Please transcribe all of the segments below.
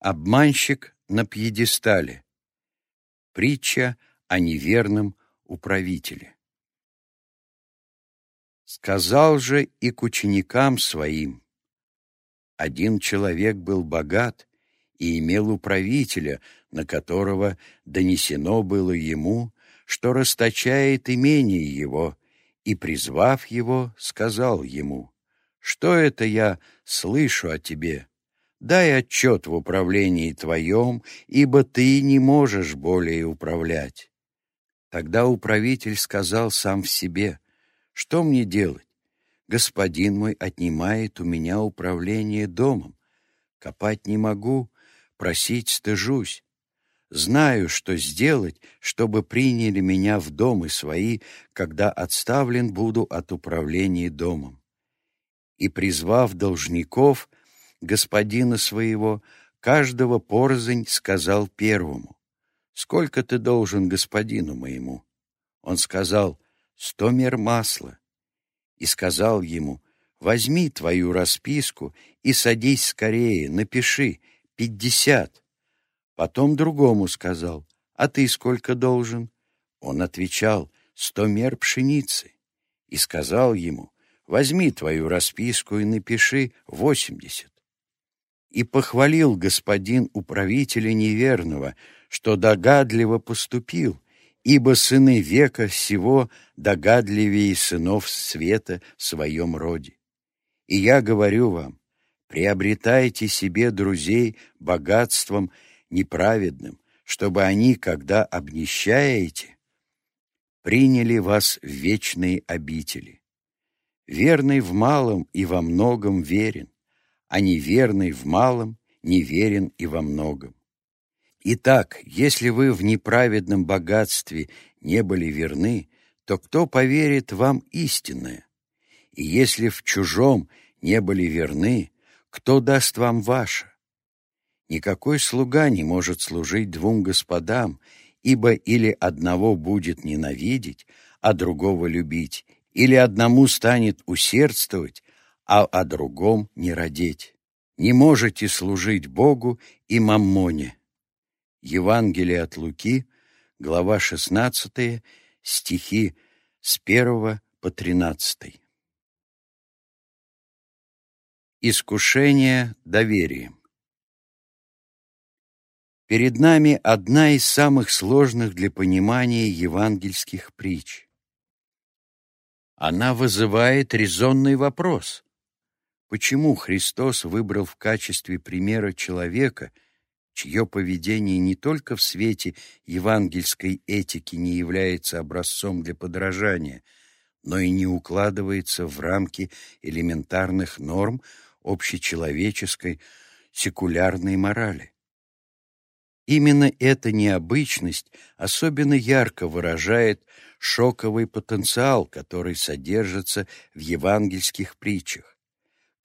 Обманщик на пьедестале. Притча о неверном управителе. Сказал же и к ученикам своим. Один человек был богат и имел управителя, на которого донесено было ему, что расточает имение его, и, призвав его, сказал ему, «Что это я слышу о тебе? Дай отчет в управлении твоем, ибо ты не можешь более управлять. Тогда управитель сказал сам в себе, что мне делать? Господин мой отнимает у меня управление домом. Копать не могу, просить стыжусь. Знаю, что сделать, чтобы приняли меня в домы свои, когда отставлен буду от управления домом. И, призвав должников, господина своего, каждого порознь сказал первому, «Сколько ты должен господину моему?» Он сказал, «Сто мер масла». И сказал ему, «Возьми твою расписку и садись скорее, напиши, пятьдесят». Потом другому сказал, «А ты сколько должен?» Он отвечал, «Сто мер пшеницы». И сказал ему, «Возьми твою расписку и напиши восемьдесят». И похвалил господин управителя неверного, что догадливо поступил, ибо сыны века всего догадливее сынов света в своем роде. И я говорю вам, приобретайте себе друзей богатством неправедным, чтобы они, когда обнищаете, приняли вас в вечные обители. Верный в малом и во многом верен, а неверный в малом неверен и во многом. Итак, если вы в неправедном богатстве не были верны, то кто поверит вам истинное? И если в чужом не были верны, кто даст вам ваше? Никакой слуга не может служить двум господам, ибо или одного будет ненавидеть, а другого любить, или одному станет усердствовать, а о другом не родить. Не можете служить Богу и маммоне. Евангелие от Луки, глава 16, стихи с 1 по 13. Искушение доверием. Перед нами одна из самых сложных для понимания евангельских притч. Она вызывает резонный вопрос. Почему Христос выбрал в качестве примера человека, чье поведение не только в свете евангельской этики не является образцом для подражания, но и не укладывается в рамки элементарных норм общечеловеческой секулярной морали? Именно эта необычность особенно ярко выражает шоковый потенциал, который содержится в евангельских притчах.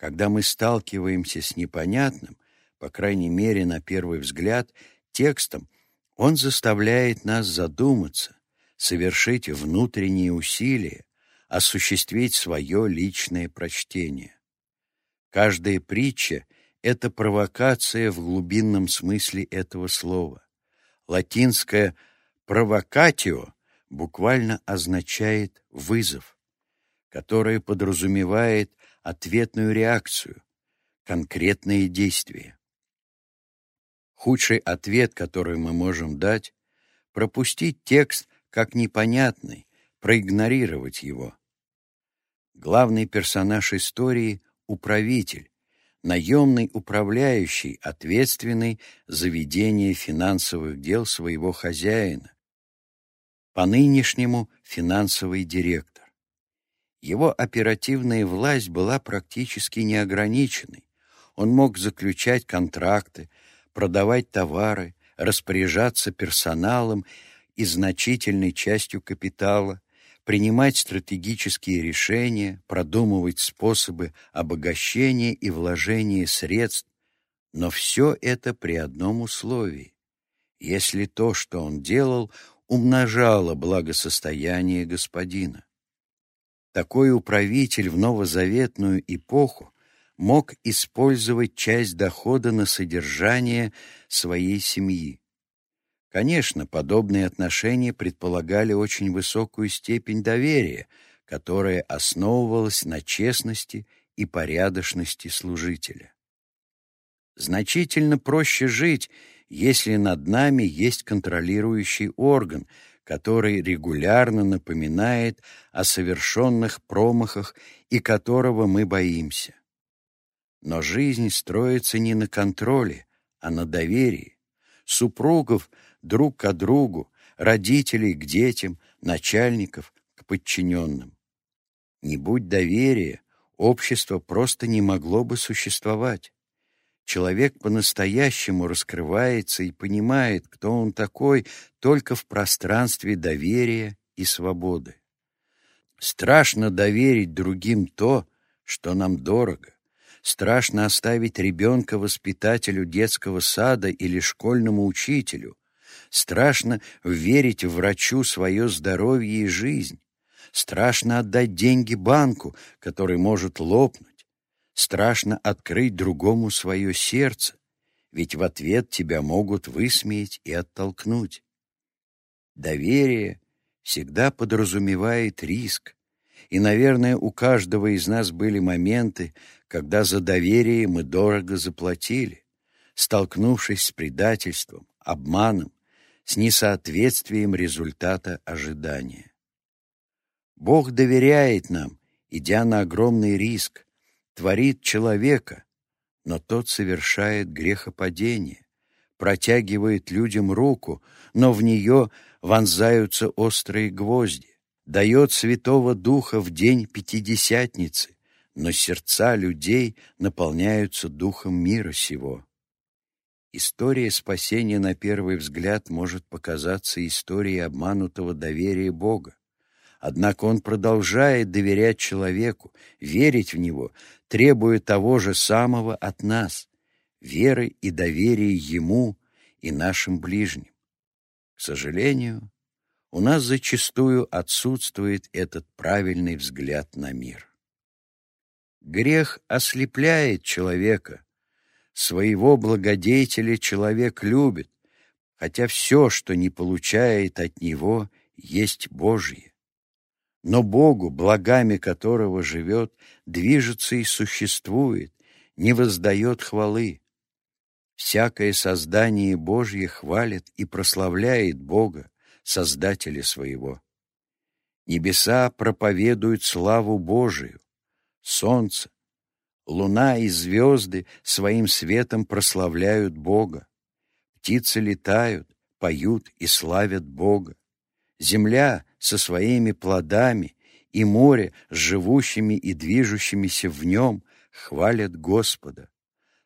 Когда мы сталкиваемся с непонятным, по крайней мере, на первый взгляд, текстом, он заставляет нас задуматься, совершить внутренние усилия, осуществить свое личное прочтение. Каждая притча — это провокация в глубинном смысле этого слова. Латинское «провокатио» буквально означает «вызов», которое подразумевает ответную реакцию, конкретные действия. Худший ответ, который мы можем дать, пропустить текст как непонятный, проигнорировать его. Главный персонаж истории — управитель, наемный управляющий, ответственный за ведение финансовых дел своего хозяина, по-нынешнему финансовый директор. Его оперативная власть была практически неограниченной. Он мог заключать контракты, продавать товары, распоряжаться персоналом и значительной частью капитала, принимать стратегические решения, продумывать способы обогащения и вложения средств, но все это при одном условии. Если то, что он делал, умножало благосостояние господина. Такой управитель в новозаветную эпоху мог использовать часть дохода на содержание своей семьи. Конечно, подобные отношения предполагали очень высокую степень доверия, которая основывалась на честности и порядочности служителя. Значительно проще жить, если над нами есть контролирующий орган, который регулярно напоминает о совершенных промахах и которого мы боимся. Но жизнь строится не на контроле, а на доверии. Супругов друг к другу, родителей к детям, начальников к подчиненным. Не будь доверия, общество просто не могло бы существовать. Человек по-настоящему раскрывается и понимает, кто он такой, только в пространстве доверия и свободы. Страшно доверить другим то, что нам дорого. Страшно оставить ребенка воспитателю детского сада или школьному учителю. Страшно верить врачу свое здоровье и жизнь. Страшно отдать деньги банку, который может лопнуть. Страшно открыть другому свое сердце, ведь в ответ тебя могут высмеять и оттолкнуть. Доверие всегда подразумевает риск, и, наверное, у каждого из нас были моменты, когда за доверие мы дорого заплатили, столкнувшись с предательством, обманом, с несоответствием результата ожидания. Бог доверяет нам, идя на огромный риск, творит человека, но тот совершает грехопадение, протягивает людям руку, но в нее вонзаются острые гвозди, дает Святого Духа в день Пятидесятницы, но сердца людей наполняются духом мира сего. История спасения на первый взгляд может показаться историей обманутого доверия Бога. Однако он продолжает доверять человеку, верить в него, требуя того же самого от нас — веры и доверия ему и нашим ближним. К сожалению, у нас зачастую отсутствует этот правильный взгляд на мир. Грех ослепляет человека. Своего благодетеля человек любит, хотя все, что не получает от него, есть Божье но Богу, благами которого живет, движется и существует, не воздает хвалы. Всякое создание Божье хвалит и прославляет Бога, Создателя своего. Небеса проповедуют славу Божию, солнце, луна и звезды своим светом прославляют Бога, птицы летают, поют и славят Бога, земля со своими плодами, и море с живущими и движущимися в нем хвалят Господа.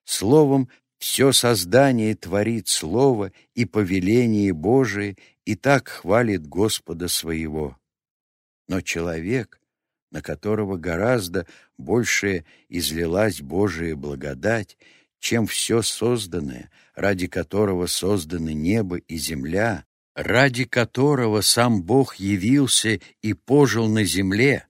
Словом, все создание творит Слово и повеление Божие, и так хвалит Господа своего. Но человек, на которого гораздо больше излилась Божия благодать, чем все созданное, ради которого созданы небо и земля, ради которого сам Бог явился и пожил на земле,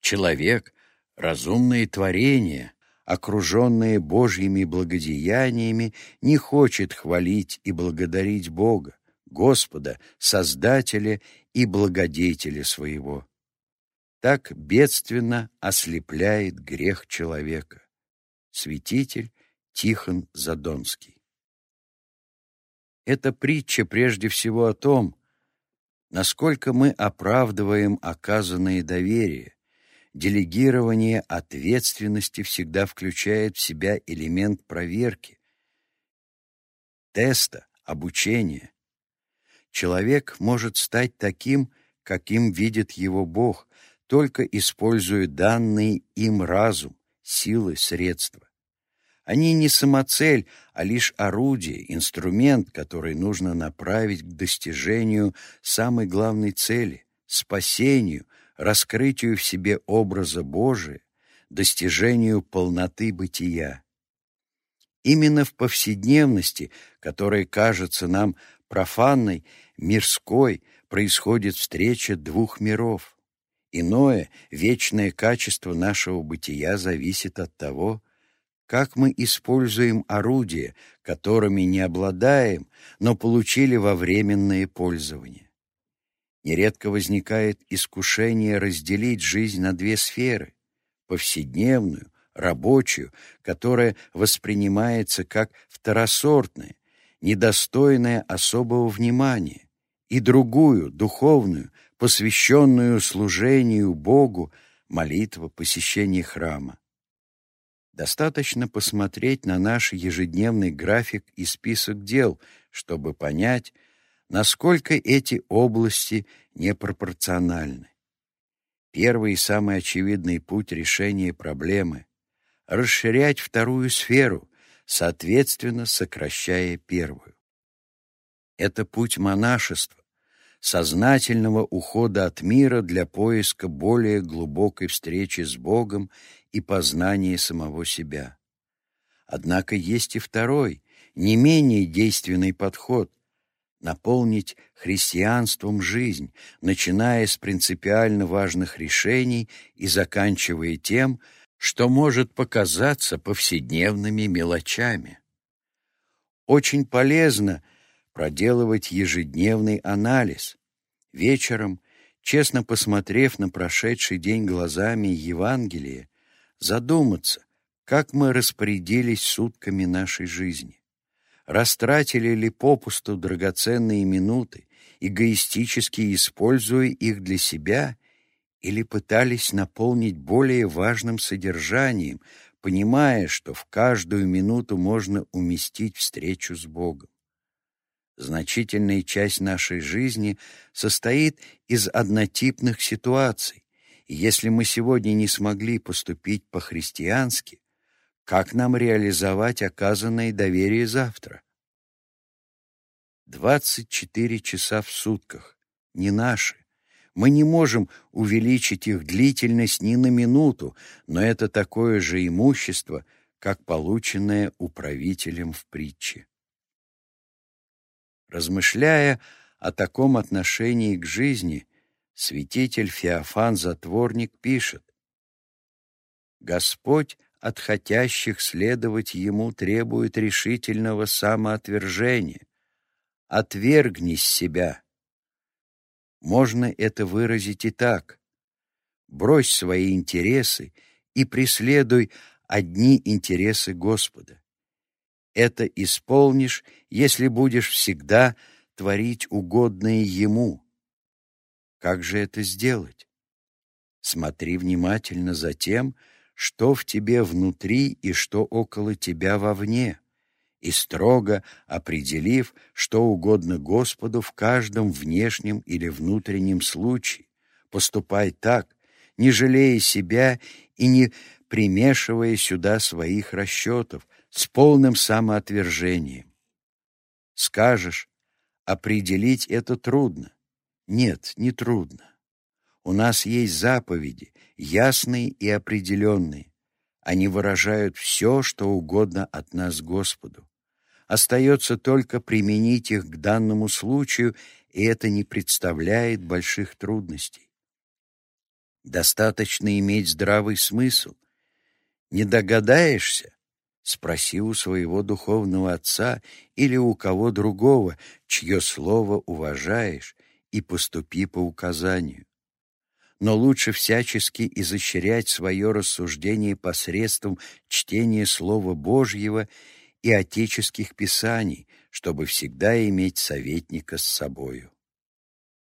человек — разумное творение, окруженное Божьими благодеяниями, не хочет хвалить и благодарить Бога, Господа, Создателя и Благодетеля своего. Так бедственно ослепляет грех человека. Святитель Тихон Задонский эта притча прежде всего о том, насколько мы оправдываем оказанное доверие. Делегирование ответственности всегда включает в себя элемент проверки, теста, обучения. Человек может стать таким, каким видит его Бог, только используя данный им разум, силы, средства. Они не самоцель, а лишь орудие, инструмент, который нужно направить к достижению самой главной цели — спасению, раскрытию в себе образа Божия, достижению полноты бытия. Именно в повседневности, которая кажется нам профанной, мирской, происходит встреча двух миров. Иное, вечное качество нашего бытия зависит от того, как мы используем орудия, которыми не обладаем, но получили во временное пользование. Нередко возникает искушение разделить жизнь на две сферы — повседневную, рабочую, которая воспринимается как второсортная, недостойная особого внимания, и другую, духовную, посвященную служению Богу, молитва, посещение храма. Достаточно посмотреть на наш ежедневный график и список дел, чтобы понять, насколько эти области непропорциональны. Первый и самый очевидный путь решения проблемы — расширять вторую сферу, соответственно, сокращая первую. Это путь монашества, сознательного ухода от мира для поиска более глубокой встречи с Богом и познания самого себя. Однако есть и второй, не менее действенный подход — наполнить христианством жизнь, начиная с принципиально важных решений и заканчивая тем, что может показаться повседневными мелочами. Очень полезно — проделывать ежедневный анализ. Вечером, честно посмотрев на прошедший день глазами Евангелия, задуматься, как мы распорядились сутками нашей жизни. Растратили ли попусту драгоценные минуты, эгоистически используя их для себя, или пытались наполнить более важным содержанием, понимая, что в каждую минуту можно уместить встречу с Богом. Значительная часть нашей жизни состоит из однотипных ситуаций, если мы сегодня не смогли поступить по-христиански, как нам реализовать оказанное доверие завтра? 24 часа в сутках, не наши. Мы не можем увеличить их длительность ни на минуту, но это такое же имущество, как полученное управителем в притче. Размышляя о таком отношении к жизни, святитель Феофан Затворник пишет «Господь от хотящих следовать Ему требует решительного самоотвержения. Отвергнись себя». Можно это выразить и так. Брось свои интересы и преследуй одни интересы Господа это исполнишь, если будешь всегда творить угодное Ему. Как же это сделать? Смотри внимательно за тем, что в тебе внутри и что около тебя вовне, и строго определив, что угодно Господу в каждом внешнем или внутреннем случае, поступай так, не жалея себя и не примешивая сюда своих расчетов, с полным самоотвержением. Скажешь, определить это трудно. Нет, не трудно. У нас есть заповеди, ясные и определенные. Они выражают все, что угодно от нас Господу. Остается только применить их к данному случаю, и это не представляет больших трудностей. Достаточно иметь здравый смысл. Не догадаешься Спроси у своего духовного отца или у кого другого, чье слово уважаешь, и поступи по указанию. Но лучше всячески изощрять свое рассуждение посредством чтения Слова Божьего и отеческих писаний, чтобы всегда иметь советника с собою.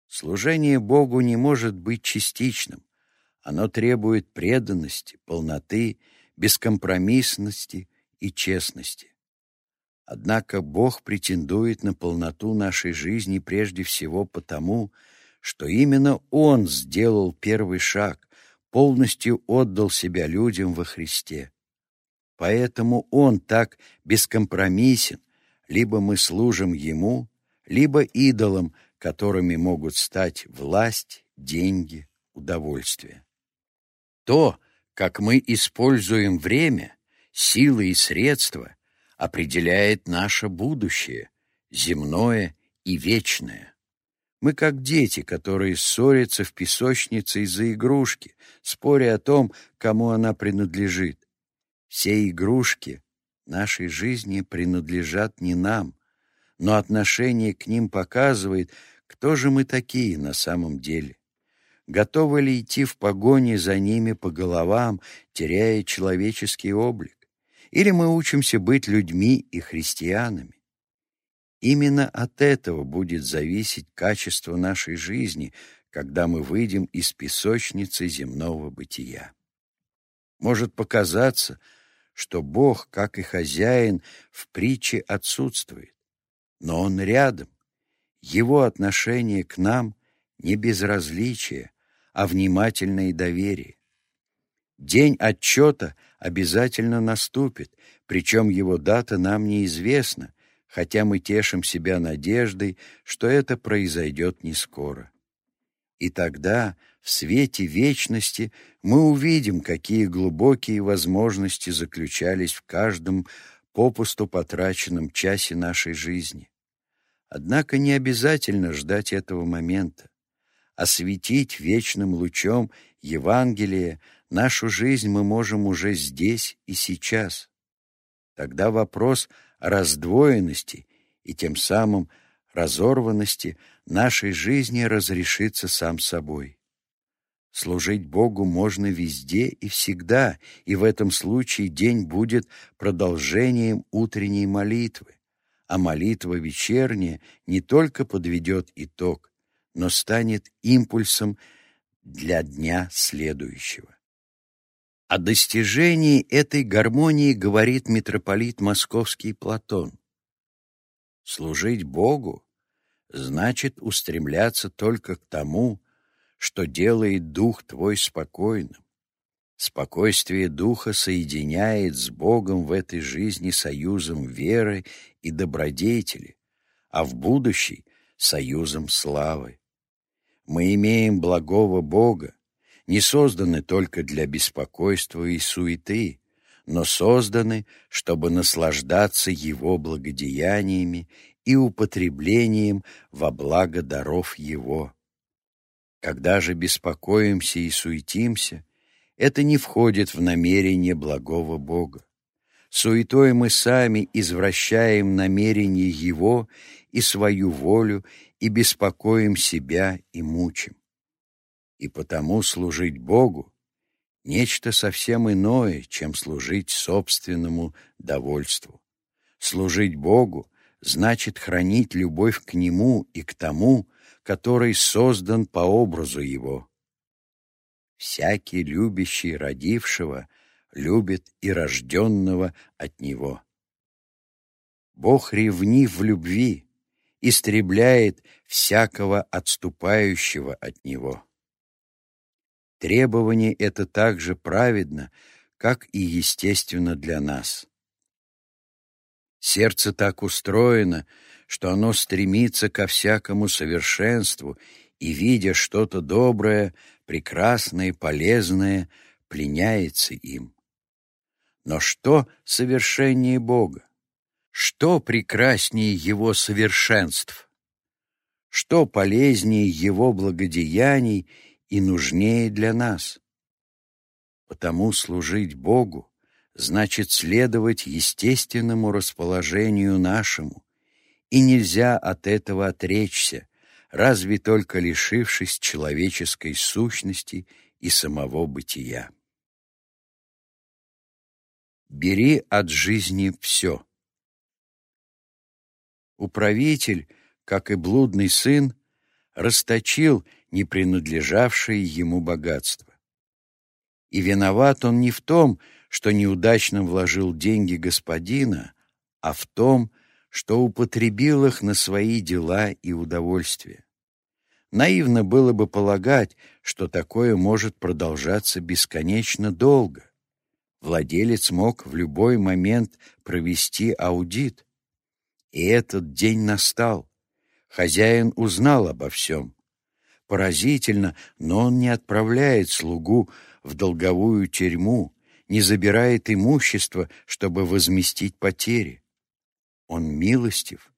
Служение Богу не может быть частичным. Оно требует преданности, полноты, бескомпромиссности, и честности. Однако Бог претендует на полноту нашей жизни прежде всего потому, что именно Он сделал первый шаг, полностью отдал себя людям во Христе. Поэтому Он так бескомпромиссен, либо мы служим Ему, либо идолам, которыми могут стать власть, деньги, удовольствие. То, как мы используем время, силы и средства определяет наше будущее, земное и вечное. Мы как дети, которые ссорятся в песочнице из-за игрушки, споря о том, кому она принадлежит. Все игрушки нашей жизни принадлежат не нам, но отношение к ним показывает, кто же мы такие на самом деле. Готовы ли идти в погоне за ними по головам, теряя человеческий облик? Или мы учимся быть людьми и христианами? Именно от этого будет зависеть качество нашей жизни, когда мы выйдем из песочницы земного бытия. Может показаться, что Бог, как и хозяин, в притче отсутствует, но Он рядом. Его отношение к нам не безразличие, а внимательное доверие. День отчета обязательно наступит, причем его дата нам неизвестна, хотя мы тешим себя надеждой, что это произойдет не скоро. И тогда, в свете вечности, мы увидим, какие глубокие возможности заключались в каждом попусту потраченном часе нашей жизни. Однако не обязательно ждать этого момента. Осветить вечным лучом Евангелие нашу жизнь мы можем уже здесь и сейчас. Тогда вопрос — раздвоенности и тем самым разорванности нашей жизни разрешится сам собой. Служить Богу можно везде и всегда, и в этом случае день будет продолжением утренней молитвы, а молитва вечерняя не только подведет итог, но станет импульсом для дня следующего. О достижении этой гармонии говорит митрополит Московский Платон. Служить Богу значит устремляться только к тому, что делает дух твой спокойным. Спокойствие духа соединяет с Богом в этой жизни союзом веры и добродетели, а в будущей — союзом славы. Мы имеем благого Бога, не созданы только для беспокойства и суеты, но созданы, чтобы наслаждаться Его благодеяниями и употреблением во благо даров Его. Когда же беспокоимся и суетимся, это не входит в намерение благого Бога. Суетой мы сами извращаем намерение Его и свою волю и беспокоим себя и мучим. И потому служить Богу — нечто совсем иное, чем служить собственному довольству. Служить Богу значит хранить любовь к Нему и к тому, который создан по образу Его. Всякий любящий родившего любит и рожденного от Него. Бог ревнив в любви, истребляет всякого отступающего от Него. Требование это так же праведно, как и естественно для нас. Сердце так устроено, что оно стремится ко всякому совершенству и, видя что-то доброе, прекрасное, полезное, пленяется им. Но что совершеннее Бога? Что прекраснее Его совершенств? Что полезнее Его благодеяний и нужнее для нас. Потому служить Богу значит следовать естественному расположению нашему, и нельзя от этого отречься, разве только лишившись человеческой сущности и самого бытия. Бери от жизни все. Управитель, как и блудный сын, расточил не принадлежавшее ему богатство. И виноват он не в том, что неудачно вложил деньги господина, а в том, что употребил их на свои дела и удовольствия. Наивно было бы полагать, что такое может продолжаться бесконечно долго. Владелец мог в любой момент провести аудит. И этот день настал. Хозяин узнал обо всем. Поразительно, но он не отправляет слугу в долговую тюрьму, не забирает имущество, чтобы возместить потери. Он милостив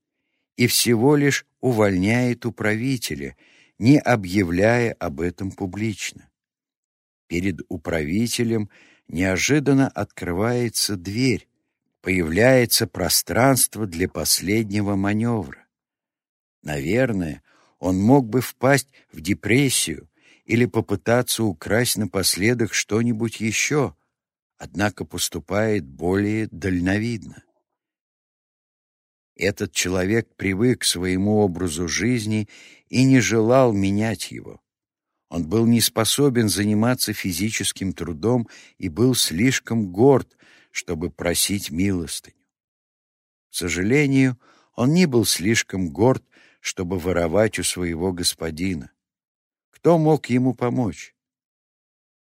и всего лишь увольняет управителя, не объявляя об этом публично. Перед управителем неожиданно открывается дверь, появляется пространство для последнего маневра. Наверное, он мог бы впасть в депрессию или попытаться украсть напоследок что-нибудь еще, однако поступает более дальновидно. Этот человек привык к своему образу жизни и не желал менять его. Он был не способен заниматься физическим трудом и был слишком горд, чтобы просить милостыню. К сожалению, он не был слишком горд, чтобы воровать у своего господина. Кто мог ему помочь?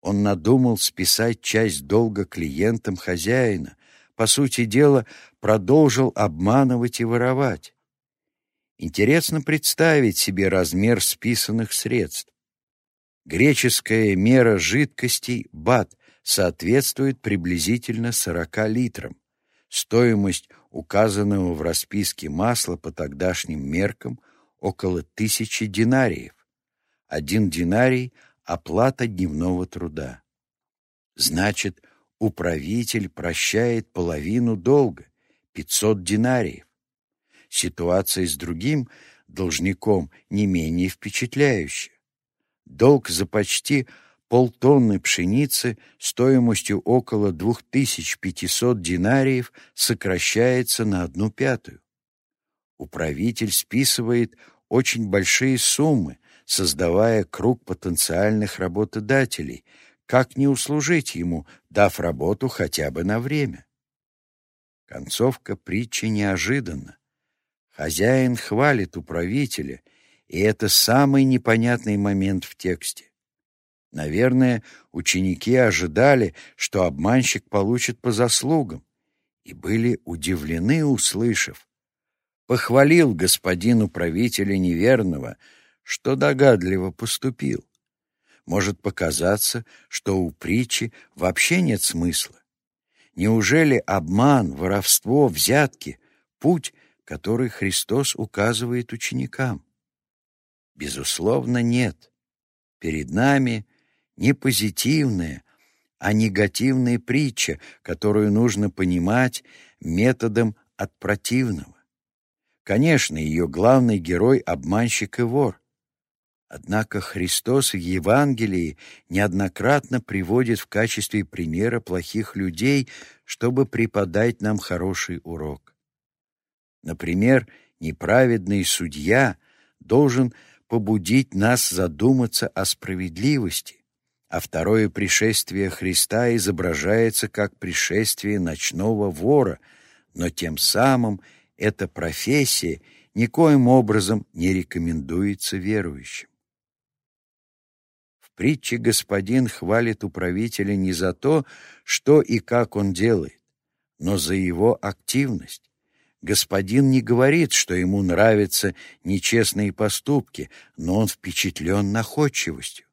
Он надумал списать часть долга клиентам хозяина, по сути дела, продолжил обманывать и воровать. Интересно представить себе размер списанных средств. Греческая мера жидкостей бат соответствует приблизительно 40 литрам. Стоимость указанного в расписке масла по тогдашним меркам около тысячи динариев. Один динарий — оплата дневного труда. Значит, управитель прощает половину долга, 500 динариев. Ситуация с другим должником не менее впечатляющая. Долг за почти полтонны пшеницы стоимостью около 2500 динариев сокращается на одну пятую. Управитель списывает очень большие суммы, создавая круг потенциальных работодателей — как не услужить ему, дав работу хотя бы на время? Концовка притчи неожиданна. Хозяин хвалит управителя, и это самый непонятный момент в тексте. Наверное, ученики ожидали, что обманщик получит по заслугам, и были удивлены, услышав. Похвалил господин управителя неверного, что догадливо поступил. Может показаться, что у притчи вообще нет смысла. Неужели обман, воровство, взятки — путь, который Христос указывает ученикам? Безусловно, нет. Перед нами не позитивная, а негативная притча, которую нужно понимать методом от противного. Конечно, ее главный герой — обманщик и вор. Однако Христос в Евангелии неоднократно приводит в качестве примера плохих людей, чтобы преподать нам хороший урок. Например, неправедный судья должен побудить нас задуматься о справедливости, а второе пришествие Христа изображается как пришествие ночного вора, но тем самым эта профессия никоим образом не рекомендуется верующим притче господин хвалит управителя не за то, что и как он делает, но за его активность. Господин не говорит, что ему нравятся нечестные поступки, но он впечатлен находчивостью.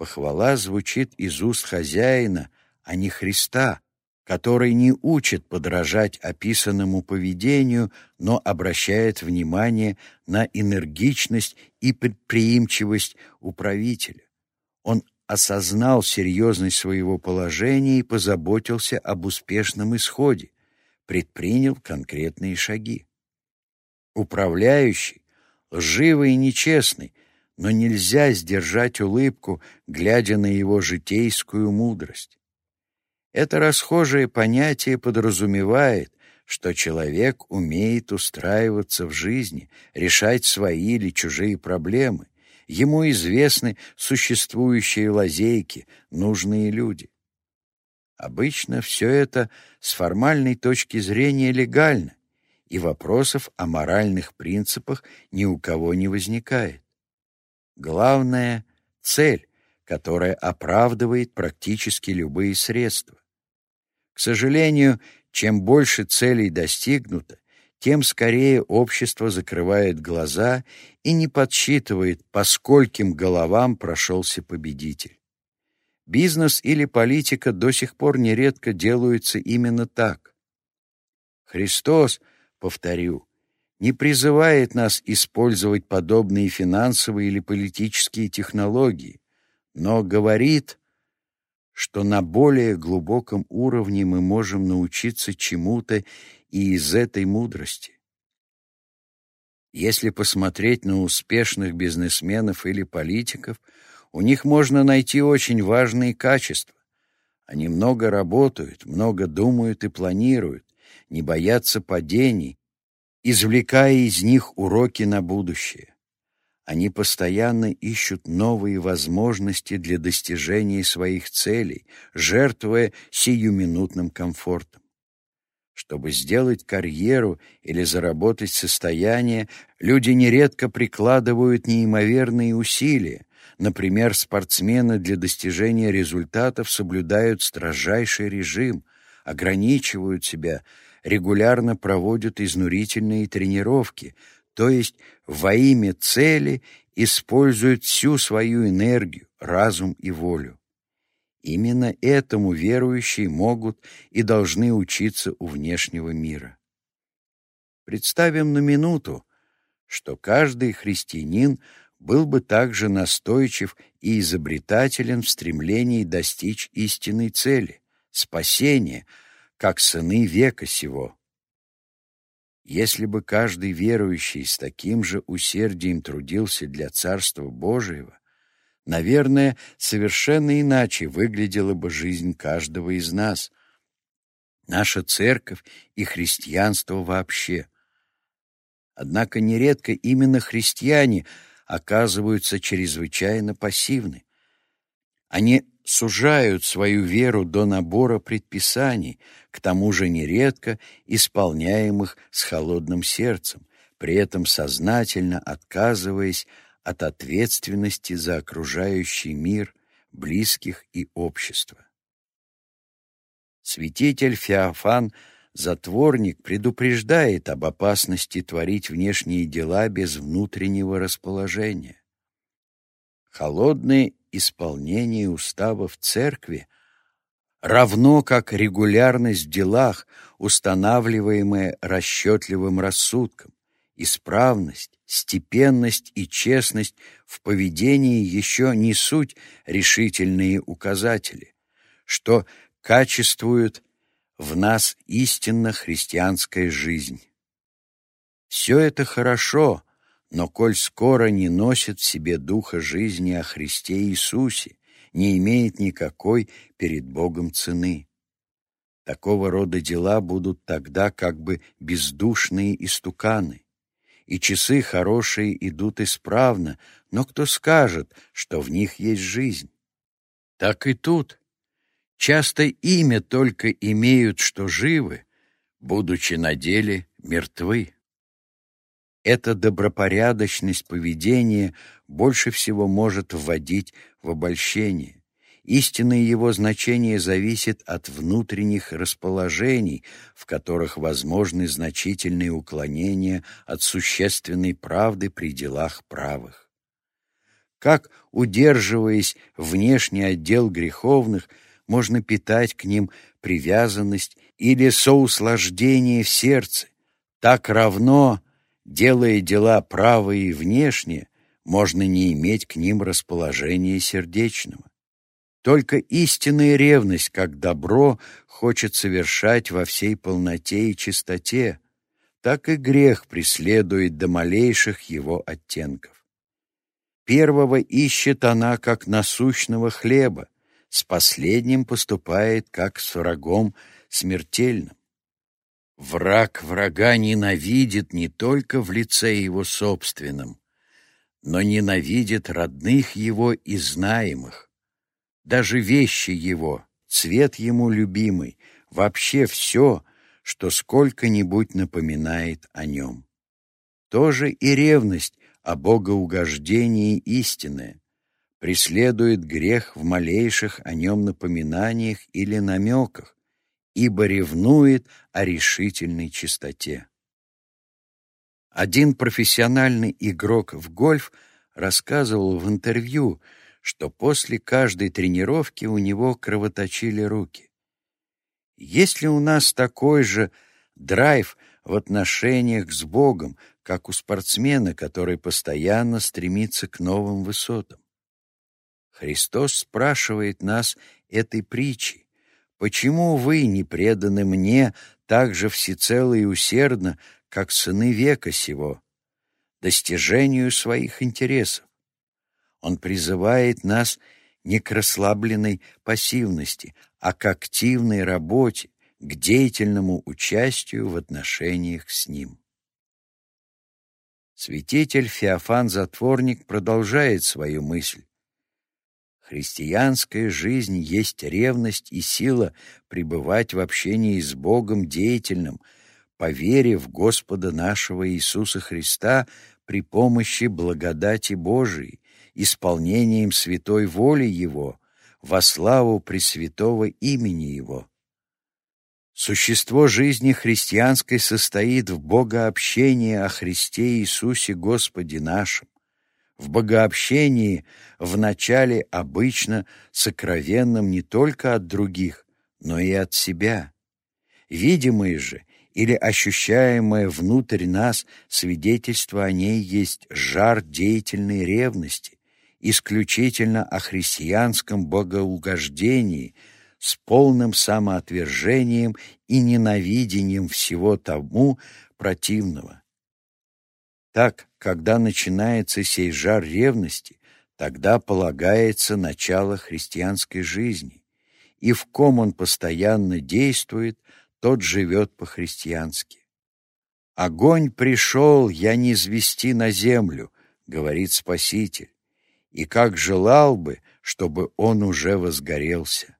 Похвала звучит из уст хозяина, а не Христа, который не учит подражать описанному поведению, но обращает внимание на энергичность и предприимчивость управителя. Он осознал серьезность своего положения и позаботился об успешном исходе, предпринял конкретные шаги. Управляющий, лживый и нечестный, но нельзя сдержать улыбку, глядя на его житейскую мудрость. Это расхожее понятие подразумевает, что человек умеет устраиваться в жизни, решать свои или чужие проблемы, Ему известны существующие лазейки, нужные люди. Обычно все это с формальной точки зрения легально, и вопросов о моральных принципах ни у кого не возникает. Главное — цель, которая оправдывает практически любые средства. К сожалению, чем больше целей достигнуто, тем скорее общество закрывает глаза и не подсчитывает, по скольким головам прошелся победитель. Бизнес или политика до сих пор нередко делаются именно так. Христос, повторю, не призывает нас использовать подобные финансовые или политические технологии, но говорит, что на более глубоком уровне мы можем научиться чему-то и из этой мудрости. Если посмотреть на успешных бизнесменов или политиков, у них можно найти очень важные качества. Они много работают, много думают и планируют, не боятся падений, извлекая из них уроки на будущее. Они постоянно ищут новые возможности для достижения своих целей, жертвуя сиюминутным комфортом. Чтобы сделать карьеру или заработать состояние, люди нередко прикладывают неимоверные усилия, Например, спортсмены для достижения результатов соблюдают строжайший режим, ограничивают себя, регулярно проводят изнурительные тренировки, то есть во имя цели используют всю свою энергию, разум и волю. Именно этому верующие могут и должны учиться у внешнего мира. Представим на минуту, что каждый христианин был бы также настойчив и изобретателен в стремлении достичь истинной цели — спасения, как сыны века сего. Если бы каждый верующий с таким же усердием трудился для Царства Божьего, наверное, совершенно иначе выглядела бы жизнь каждого из нас, наша церковь и христианство вообще. Однако нередко именно христиане — оказываются чрезвычайно пассивны. Они сужают свою веру до набора предписаний, к тому же нередко исполняемых с холодным сердцем, при этом сознательно отказываясь от ответственности за окружающий мир, близких и общество. Святитель Феофан – затворник предупреждает об опасности творить внешние дела без внутреннего расположения. Холодное исполнение уставов церкви равно как регулярность в делах, устанавливаемая расчетливым рассудком, исправность, степенность и честность в поведении еще не суть решительные указатели, что качествуют в нас истинно христианская жизнь. Все это хорошо, но коль скоро не носит в себе духа жизни о Христе Иисусе, не имеет никакой перед Богом цены. Такого рода дела будут тогда как бы бездушные истуканы. И часы хорошие идут исправно, но кто скажет, что в них есть жизнь? Так и тут часто имя только имеют, что живы, будучи на деле мертвы. Эта добропорядочность поведения больше всего может вводить в обольщение. Истинное его значение зависит от внутренних расположений, в которых возможны значительные уклонения от существенной правды при делах правых. Как, удерживаясь внешний отдел греховных, можно питать к ним привязанность или соуслаждение в сердце. Так равно, делая дела правые и внешние, можно не иметь к ним расположения сердечного. Только истинная ревность, как добро, хочет совершать во всей полноте и чистоте, так и грех преследует до малейших его оттенков. Первого ищет она, как насущного хлеба, с последним поступает как с врагом смертельным. Враг врага ненавидит не только в лице его собственном, но ненавидит родных его и знаемых. Даже вещи его, цвет ему любимый, вообще все, что сколько-нибудь напоминает о нем. Тоже и ревность о богоугождении истинная, преследует грех в малейших о нем напоминаниях или намеках, ибо ревнует о решительной чистоте. Один профессиональный игрок в гольф рассказывал в интервью, что после каждой тренировки у него кровоточили руки. Есть ли у нас такой же драйв в отношениях с Богом, как у спортсмена, который постоянно стремится к новым высотам? Христос спрашивает нас этой притчи? Почему вы не преданы мне так же всецело и усердно, как сыны века сего, достижению своих интересов? Он призывает нас не к расслабленной пассивности, а к активной работе, к деятельному участию в отношениях с Ним. Святитель Феофан Затворник продолжает свою мысль. Христианская жизнь есть ревность и сила пребывать в общении с Богом деятельным, по вере в Господа нашего Иисуса Христа при помощи благодати Божией, исполнением святой воли Его, во славу Пресвятого имени Его. Существо жизни христианской состоит в богообщении о Христе Иисусе Господе нашем, в богообщении в начале обычно сокровенном не только от других, но и от себя. Видимое же или ощущаемое внутрь нас свидетельство о ней есть жар деятельной ревности, исключительно о христианском богоугождении – с полным самоотвержением и ненавидением всего тому противного. Так, когда начинается сей жар ревности, тогда полагается начало христианской жизни, и в ком он постоянно действует, тот живет по-христиански. «Огонь пришел, я не звести на землю», — говорит Спаситель, «и как желал бы, чтобы он уже возгорелся».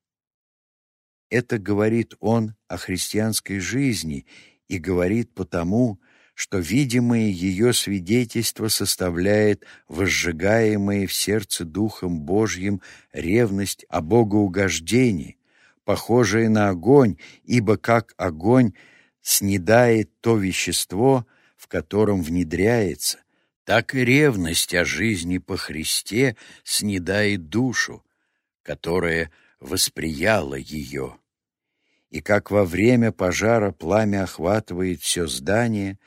Это говорит он о христианской жизни и говорит потому, что видимое ее свидетельство составляет возжигаемое в сердце Духом Божьим ревность о богоугождении, похожая на огонь, ибо как огонь снедает то вещество, в котором внедряется, так и ревность о жизни по Христе снедает душу, которая восприяла ее. И как во время пожара пламя охватывает все здание,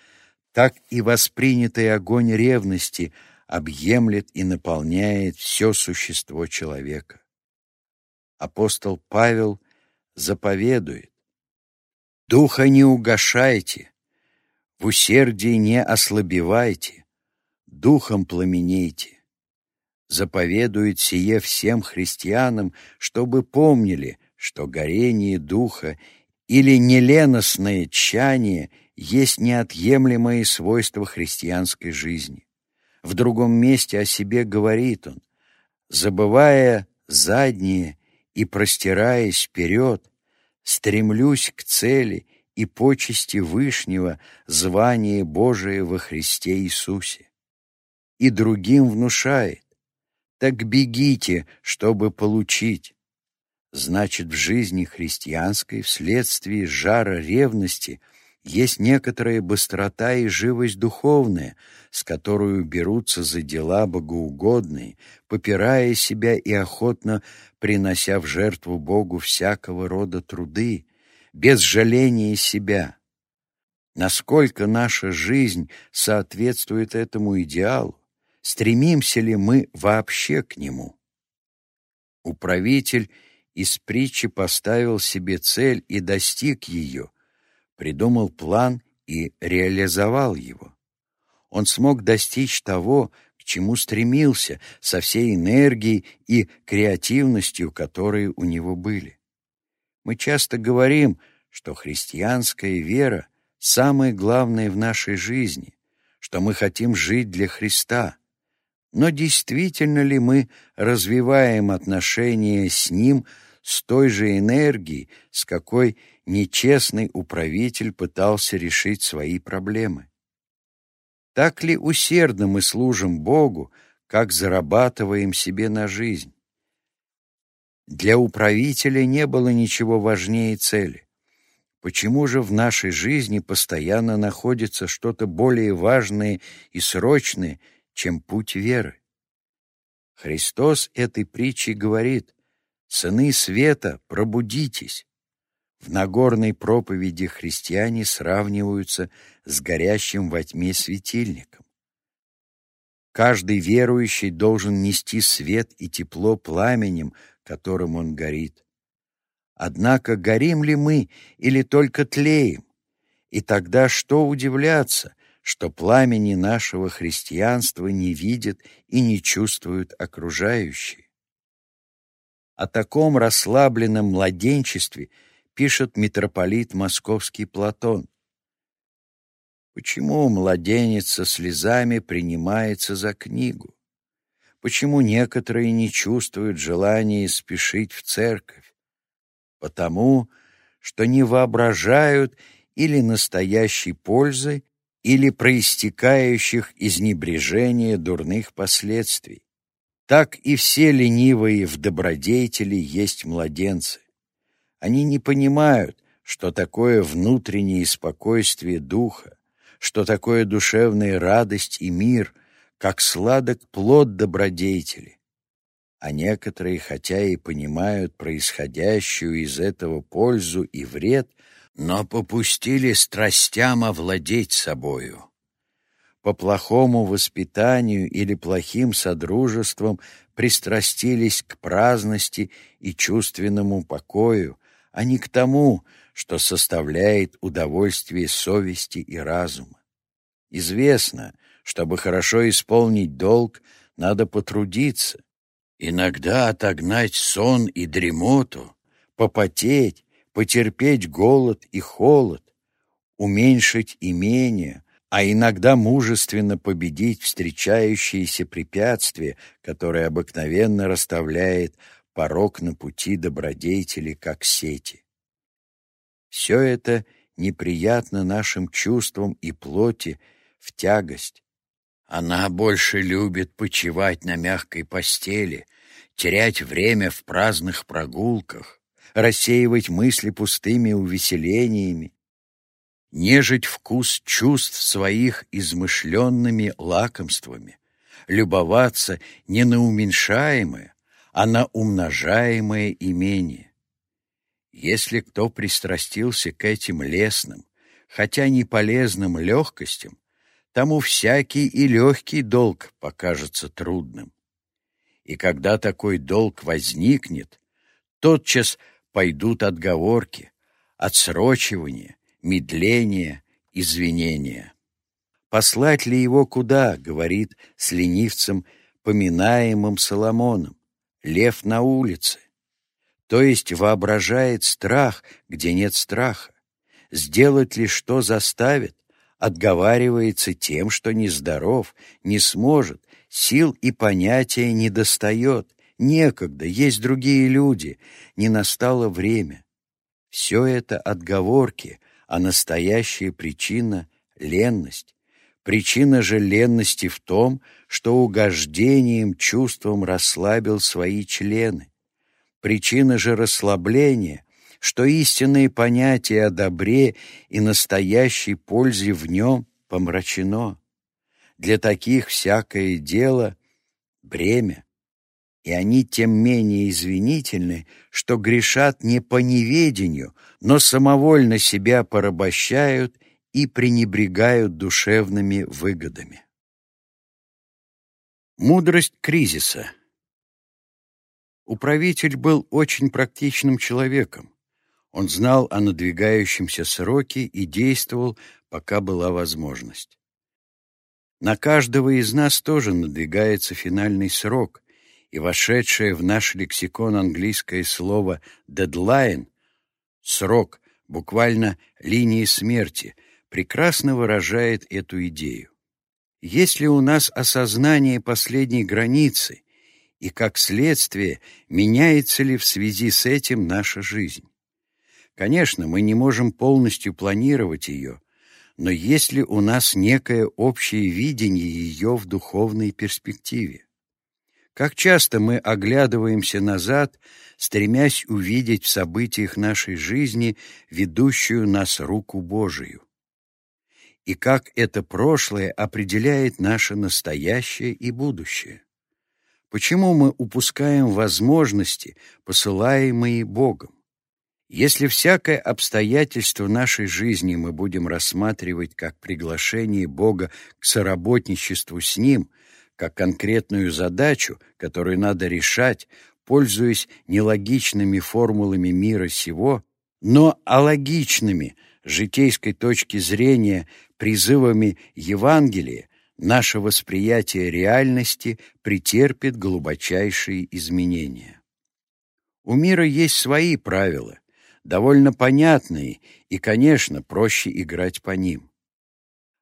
так и воспринятый огонь ревности объемлет и наполняет все существо человека. Апостол Павел заповедует «Духа не угашайте, в усердии не ослабевайте, духом пламенейте» заповедует сие всем христианам, чтобы помнили, что горение духа или неленостное тчание есть неотъемлемые свойства христианской жизни. В другом месте о себе говорит он, забывая заднее и простираясь вперед, стремлюсь к цели и почести Вышнего звания Божие во Христе Иисусе. И другим внушает, так бегите, чтобы получить. Значит, в жизни христианской вследствие жара ревности есть некоторая быстрота и живость духовная, с которой берутся за дела богоугодные, попирая себя и охотно принося в жертву Богу всякого рода труды, без жаления себя. Насколько наша жизнь соответствует этому идеалу? Стремимся ли мы вообще к нему? Управитель из притчи поставил себе цель и достиг ее, придумал план и реализовал его. Он смог достичь того, к чему стремился, со всей энергией и креативностью, которые у него были. Мы часто говорим, что христианская вера — самое главное в нашей жизни, что мы хотим жить для Христа. Но действительно ли мы развиваем отношения с Ним — с той же энергией, с какой нечестный управитель пытался решить свои проблемы. Так ли усердно мы служим Богу, как зарабатываем себе на жизнь? Для управителя не было ничего важнее цели. Почему же в нашей жизни постоянно находится что-то более важное и срочное, чем путь веры? Христос этой притчей говорит, Сыны света, пробудитесь! В Нагорной проповеди христиане сравниваются с горящим во тьме светильником. Каждый верующий должен нести свет и тепло пламенем, которым он горит. Однако горим ли мы или только тлеем? И тогда что удивляться, что пламени нашего христианства не видят и не чувствуют окружающие? О таком расслабленном младенчестве пишет митрополит московский Платон. Почему младенец со слезами принимается за книгу? Почему некоторые не чувствуют желания спешить в церковь? Потому, что не воображают или настоящей пользы, или проистекающих из небрежения дурных последствий. Так и все ленивые в добродетели есть младенцы. Они не понимают, что такое внутреннее спокойствие духа, что такое душевная радость и мир, как сладок плод добродетели. А некоторые, хотя и понимают происходящую из этого пользу и вред, но попустили страстям овладеть собою по плохому воспитанию или плохим содружеством пристрастились к праздности и чувственному покою, а не к тому, что составляет удовольствие совести и разума. Известно, чтобы хорошо исполнить долг, надо потрудиться, иногда отогнать сон и дремоту, попотеть, потерпеть голод и холод, уменьшить имение, а иногда мужественно победить встречающиеся препятствия, которые обыкновенно расставляет порог на пути добродетели, как сети. Все это неприятно нашим чувствам и плоти в тягость. Она больше любит почивать на мягкой постели, терять время в праздных прогулках, рассеивать мысли пустыми увеселениями, нежить вкус чувств своих измышленными лакомствами, любоваться не на уменьшаемое, а на умножаемое имение. Если кто пристрастился к этим лесным, хотя не полезным легкостям, тому всякий и легкий долг покажется трудным. И когда такой долг возникнет, тотчас пойдут отговорки, отсрочивание, медление, извинение. «Послать ли его куда?» — говорит с ленивцем, поминаемым Соломоном. «Лев на улице». То есть воображает страх, где нет страха. Сделать ли что заставит, отговаривается тем, что нездоров, не сможет, сил и понятия не достает, некогда, есть другие люди, не настало время. Все это отговорки, а настоящая причина — ленность. Причина же ленности в том, что угождением чувством расслабил свои члены. Причина же расслабления, что истинные понятия о добре и настоящей пользе в нем помрачено. Для таких всякое дело — бремя, и они тем менее извинительны, что грешат не по неведению, но самовольно себя порабощают и пренебрегают душевными выгодами. Мудрость кризиса Управитель был очень практичным человеком. Он знал о надвигающемся сроке и действовал, пока была возможность. На каждого из нас тоже надвигается финальный срок, и вошедшее в наш лексикон английское слово «дедлайн» — срок, буквально линии смерти, прекрасно выражает эту идею. Есть ли у нас осознание последней границы, и, как следствие, меняется ли в связи с этим наша жизнь? Конечно, мы не можем полностью планировать ее, но есть ли у нас некое общее видение ее в духовной перспективе? Как часто мы оглядываемся назад, стремясь увидеть в событиях нашей жизни ведущую нас руку Божию. И как это прошлое определяет наше настоящее и будущее. Почему мы упускаем возможности, посылаемые Богом? Если всякое обстоятельство нашей жизни мы будем рассматривать как приглашение Бога к соработничеству с Ним – как конкретную задачу, которую надо решать, пользуясь нелогичными формулами мира сего, но алогичными житейской точки зрения призывами Евангелия, наше восприятие реальности претерпит глубочайшие изменения. У мира есть свои правила, довольно понятные, и, конечно, проще играть по ним.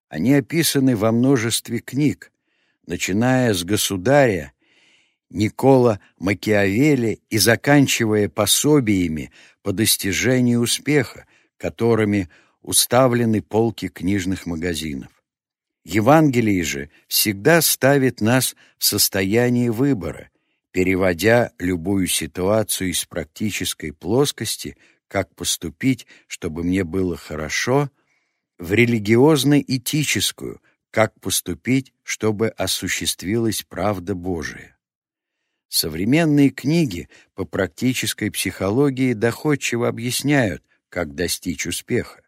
Они описаны во множестве книг, начиная с «Государя», Никола Макиавелли и заканчивая пособиями по достижению успеха, которыми уставлены полки книжных магазинов. Евангелие же всегда ставит нас в состоянии выбора, переводя любую ситуацию из практической плоскости, как поступить, чтобы мне было хорошо, в религиозно-этическую, как поступить, чтобы осуществилась правда Божия. Современные книги по практической психологии доходчиво объясняют, как достичь успеха.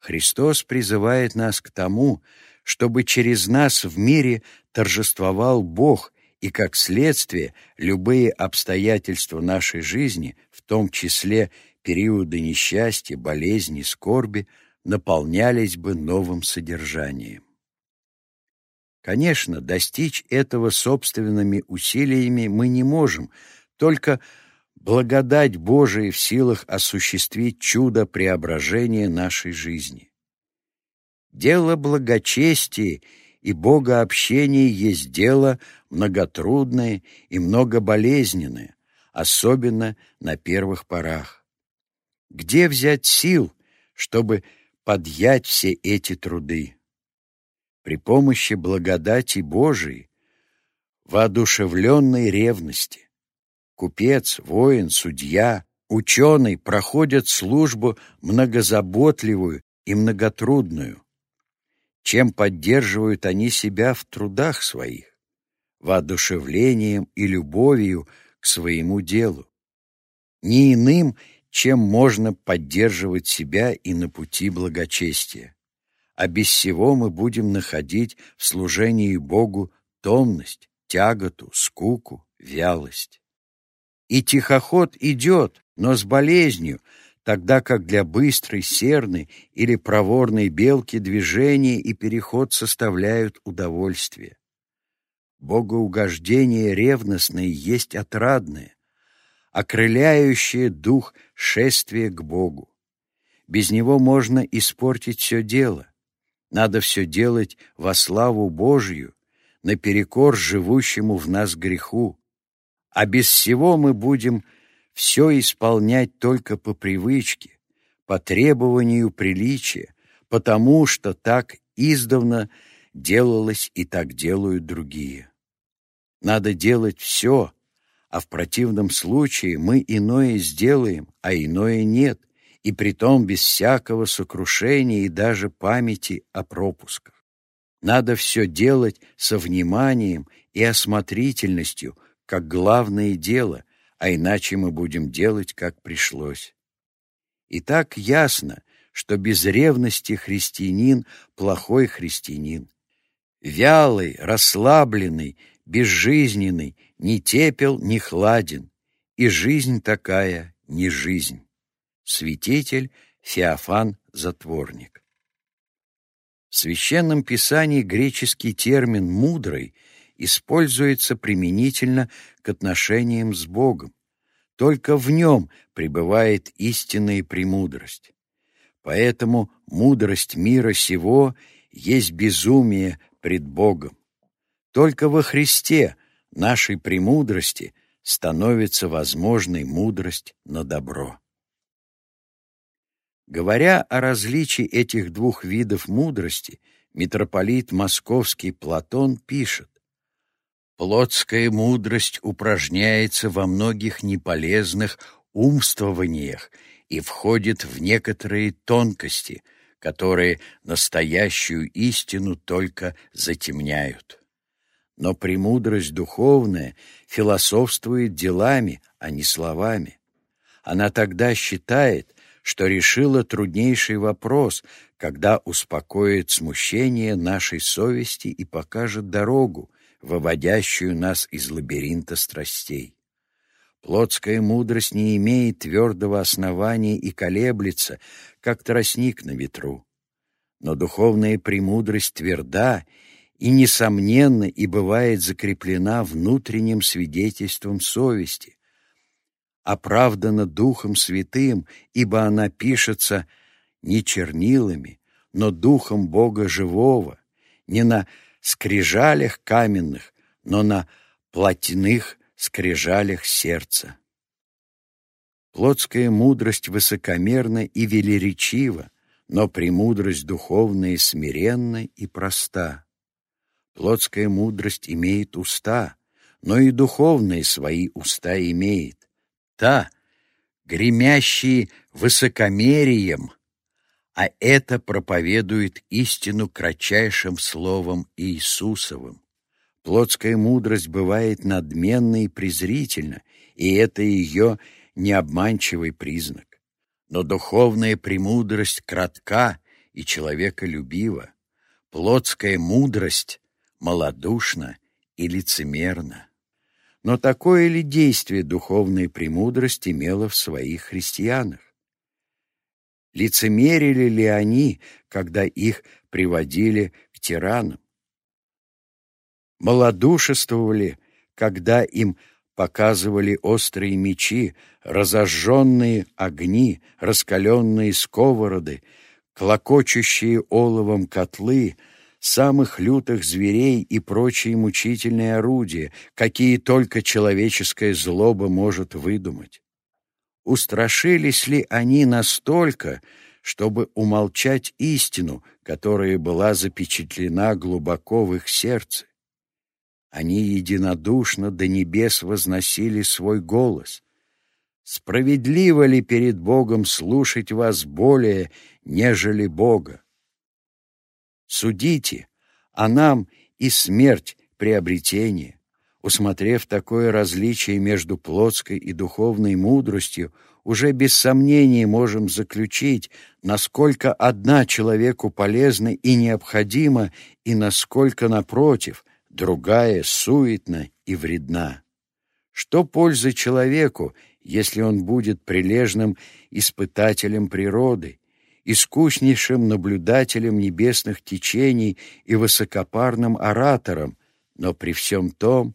Христос призывает нас к тому, чтобы через нас в мире торжествовал Бог, и как следствие любые обстоятельства нашей жизни, в том числе периоды несчастья, болезни, скорби, наполнялись бы новым содержанием. Конечно, достичь этого собственными усилиями мы не можем, только благодать Божия в силах осуществить чудо преображения нашей жизни. Дело благочестия и богообщения есть дело многотрудное и многоболезненное, особенно на первых порах. Где взять сил, чтобы подъять все эти труды? при помощи благодати Божией, воодушевленной ревности. Купец, воин, судья, ученый проходят службу многозаботливую и многотрудную. Чем поддерживают они себя в трудах своих? Воодушевлением и любовью к своему делу. Не иным, чем можно поддерживать себя и на пути благочестия а без всего мы будем находить в служении Богу томность, тяготу, скуку, вялость. И тихоход идет, но с болезнью, тогда как для быстрой серны или проворной белки движение и переход составляют удовольствие. Богоугождение ревностное есть отрадное, окрыляющее дух шествия к Богу. Без него можно испортить все дело. Надо все делать во славу Божью, наперекор живущему в нас греху. А без всего мы будем все исполнять только по привычке, по требованию приличия, потому что так издавна делалось и так делают другие. Надо делать все, а в противном случае мы иное сделаем, а иное нет, и притом без всякого сокрушения и даже памяти о пропусках. Надо все делать со вниманием и осмотрительностью, как главное дело, а иначе мы будем делать, как пришлось. И так ясно, что без ревности христианин — плохой христианин. Вялый, расслабленный, безжизненный, ни тепел, ни хладен, и жизнь такая не жизнь святитель Феофан Затворник. В Священном Писании греческий термин «мудрый» используется применительно к отношениям с Богом. Только в нем пребывает истинная премудрость. Поэтому мудрость мира сего есть безумие пред Богом. Только во Христе нашей премудрости становится возможной мудрость на добро. Говоря о различии этих двух видов мудрости, митрополит московский Платон пишет, «Плотская мудрость упражняется во многих неполезных умствованиях и входит в некоторые тонкости, которые настоящую истину только затемняют. Но премудрость духовная философствует делами, а не словами. Она тогда считает, что решила труднейший вопрос, когда успокоит смущение нашей совести и покажет дорогу, выводящую нас из лабиринта страстей. Плотская мудрость не имеет твердого основания и колеблется, как тростник на ветру. Но духовная премудрость тверда и несомненно и бывает закреплена внутренним свидетельством совести, оправдана Духом Святым, ибо она пишется не чернилами, но Духом Бога Живого, не на скрижалях каменных, но на плотяных скрижалях сердца. Плотская мудрость высокомерна и велеречива, но премудрость духовная смиренна и проста. Плотская мудрость имеет уста, но и духовные свои уста имеет. Та, гремящие высокомерием, а это проповедует истину кратчайшим словом Иисусовым. Плотская мудрость бывает надменна и презрительна, и это ее необманчивый признак. Но духовная премудрость кратка и человеколюбива. Плотская мудрость малодушна и лицемерна. Но такое ли действие духовная премудрость имела в своих христианах? Лицемерили ли они, когда их приводили к тиранам? Молодушествовали, когда им показывали острые мечи, разожженные огни, раскаленные сковороды, клокочущие оловом котлы, самых лютых зверей и прочие мучительные орудия, какие только человеческая злоба может выдумать. Устрашились ли они настолько, чтобы умолчать истину, которая была запечатлена глубоко в их сердце? Они единодушно до небес возносили свой голос. Справедливо ли перед Богом слушать вас более, нежели Бога? Судите, а нам и смерть приобретение. Усмотрев такое различие между плотской и духовной мудростью, уже без сомнения можем заключить, насколько одна человеку полезна и необходима, и насколько, напротив, другая суетна и вредна. Что пользы человеку, если он будет прилежным испытателем природы, искуснейшим наблюдателем небесных течений и высокопарным оратором, но при всем том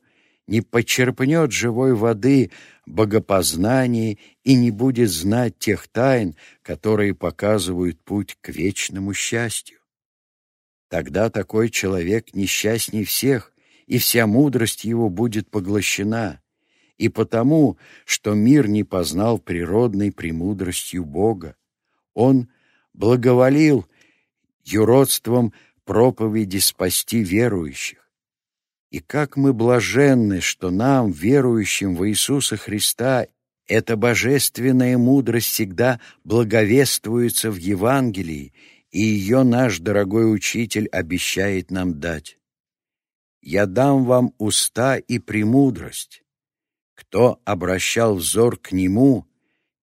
не почерпнет живой воды богопознание и не будет знать тех тайн, которые показывают путь к вечному счастью. Тогда такой человек несчастней всех, и вся мудрость его будет поглощена, и потому, что мир не познал природной премудростью Бога. Он благоволил юродством проповеди спасти верующих. И как мы блаженны, что нам, верующим в Иисуса Христа, эта божественная мудрость всегда благовествуется в Евангелии, и ее наш дорогой Учитель обещает нам дать. «Я дам вам уста и премудрость. Кто обращал взор к Нему,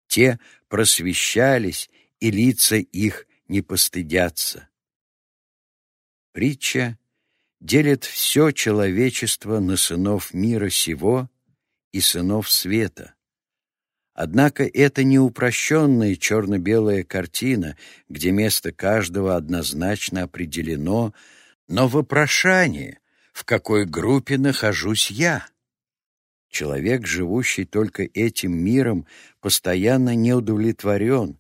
те просвещались, и лица их не постыдятся». Притча делит все человечество на сынов мира сего и сынов света. Однако это не упрощенная черно-белая картина, где место каждого однозначно определено, но вопрошание, в какой группе нахожусь я. Человек, живущий только этим миром, постоянно не удовлетворен,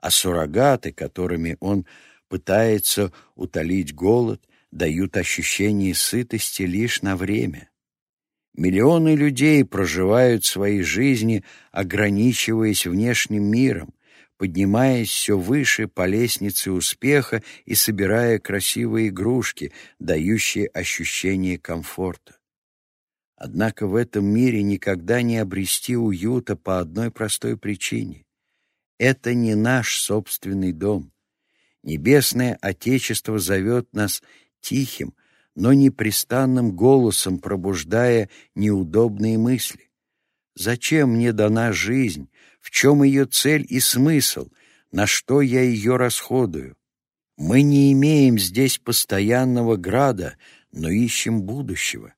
а суррогаты, которыми он пытается утолить голод, дают ощущение сытости лишь на время. Миллионы людей проживают свои жизни, ограничиваясь внешним миром, поднимаясь все выше по лестнице успеха и собирая красивые игрушки, дающие ощущение комфорта. Однако в этом мире никогда не обрести уюта по одной простой причине. Это не наш собственный дом. Небесное Отечество зовет нас тихим, но непрестанным голосом пробуждая неудобные мысли. Зачем мне дана жизнь? В чем ее цель и смысл? На что я ее расходую? Мы не имеем здесь постоянного града, но ищем будущего.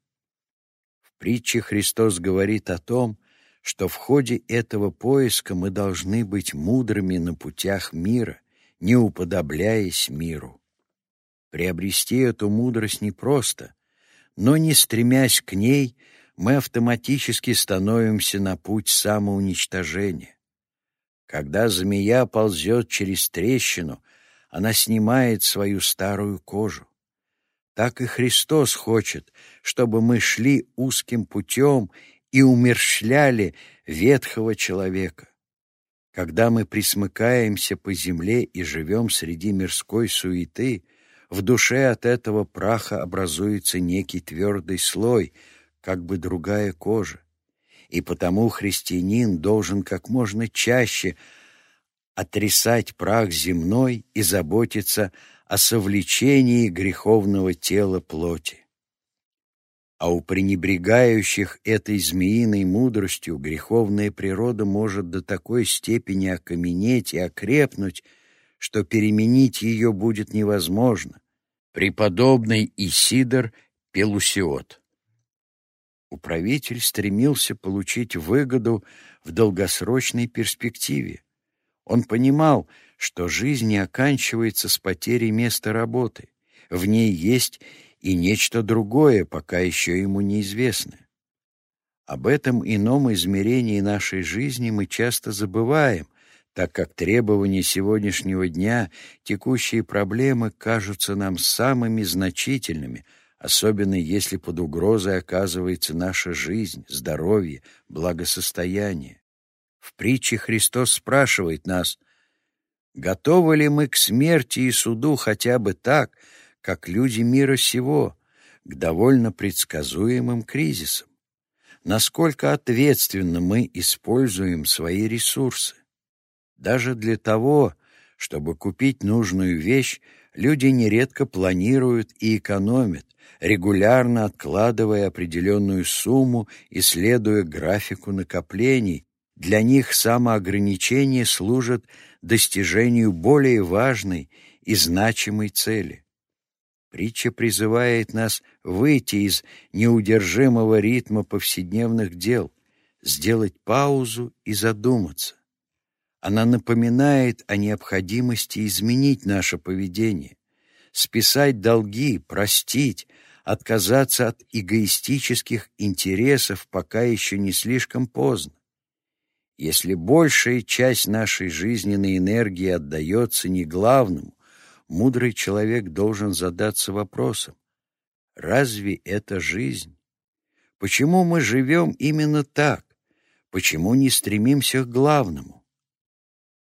В притче Христос говорит о том, что в ходе этого поиска мы должны быть мудрыми на путях мира, не уподобляясь миру. Приобрести эту мудрость непросто, но не стремясь к ней, мы автоматически становимся на путь самоуничтожения. Когда змея ползет через трещину, она снимает свою старую кожу. Так и Христос хочет, чтобы мы шли узким путем и умерщвляли ветхого человека. Когда мы присмыкаемся по земле и живем среди мирской суеты, в душе от этого праха образуется некий твердый слой, как бы другая кожа. И потому христианин должен как можно чаще отрисать прах земной и заботиться о совлечении греховного тела плоти. А у пренебрегающих этой змеиной мудростью греховная природа может до такой степени окаменеть и окрепнуть, что переменить ее будет невозможно. Преподобный Исидор Пелусиот Управитель стремился получить выгоду в долгосрочной перспективе. Он понимал, что жизнь не оканчивается с потерей места работы. В ней есть и нечто другое, пока еще ему неизвестное. Об этом ином измерении нашей жизни мы часто забываем, так как требования сегодняшнего дня, текущие проблемы кажутся нам самыми значительными, особенно если под угрозой оказывается наша жизнь, здоровье, благосостояние. В притче Христос спрашивает нас, готовы ли мы к смерти и суду хотя бы так, как люди мира сего, к довольно предсказуемым кризисам? Насколько ответственно мы используем свои ресурсы? Даже для того, чтобы купить нужную вещь, люди нередко планируют и экономят, регулярно откладывая определенную сумму и следуя графику накоплений. Для них самоограничение служит достижению более важной и значимой цели. Притча призывает нас выйти из неудержимого ритма повседневных дел, сделать паузу и задуматься. Она напоминает о необходимости изменить наше поведение, списать долги, простить, отказаться от эгоистических интересов, пока еще не слишком поздно. Если большая часть нашей жизненной энергии отдается не главному, мудрый человек должен задаться вопросом, разве это жизнь? Почему мы живем именно так? Почему не стремимся к главному?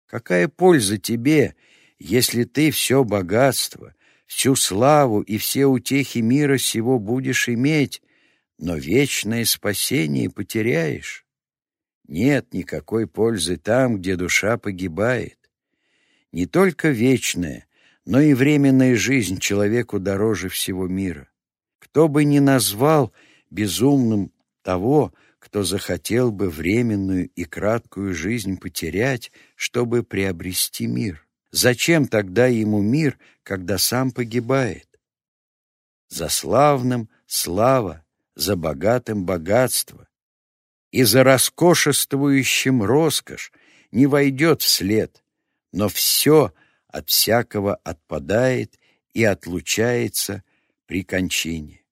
Какая польза тебе, если ты все богатство, всю славу и все утехи мира сего будешь иметь, но вечное спасение потеряешь? Нет никакой пользы там, где душа погибает. Не только вечная, но и временная жизнь человеку дороже всего мира. Кто бы ни назвал безумным того, кто захотел бы временную и краткую жизнь потерять, чтобы приобрести мир. Зачем тогда ему мир, когда сам погибает? За славным — слава, за богатым — богатство. И за роскошествующим роскошь не войдет вслед, но все от всякого отпадает и отлучается при кончине.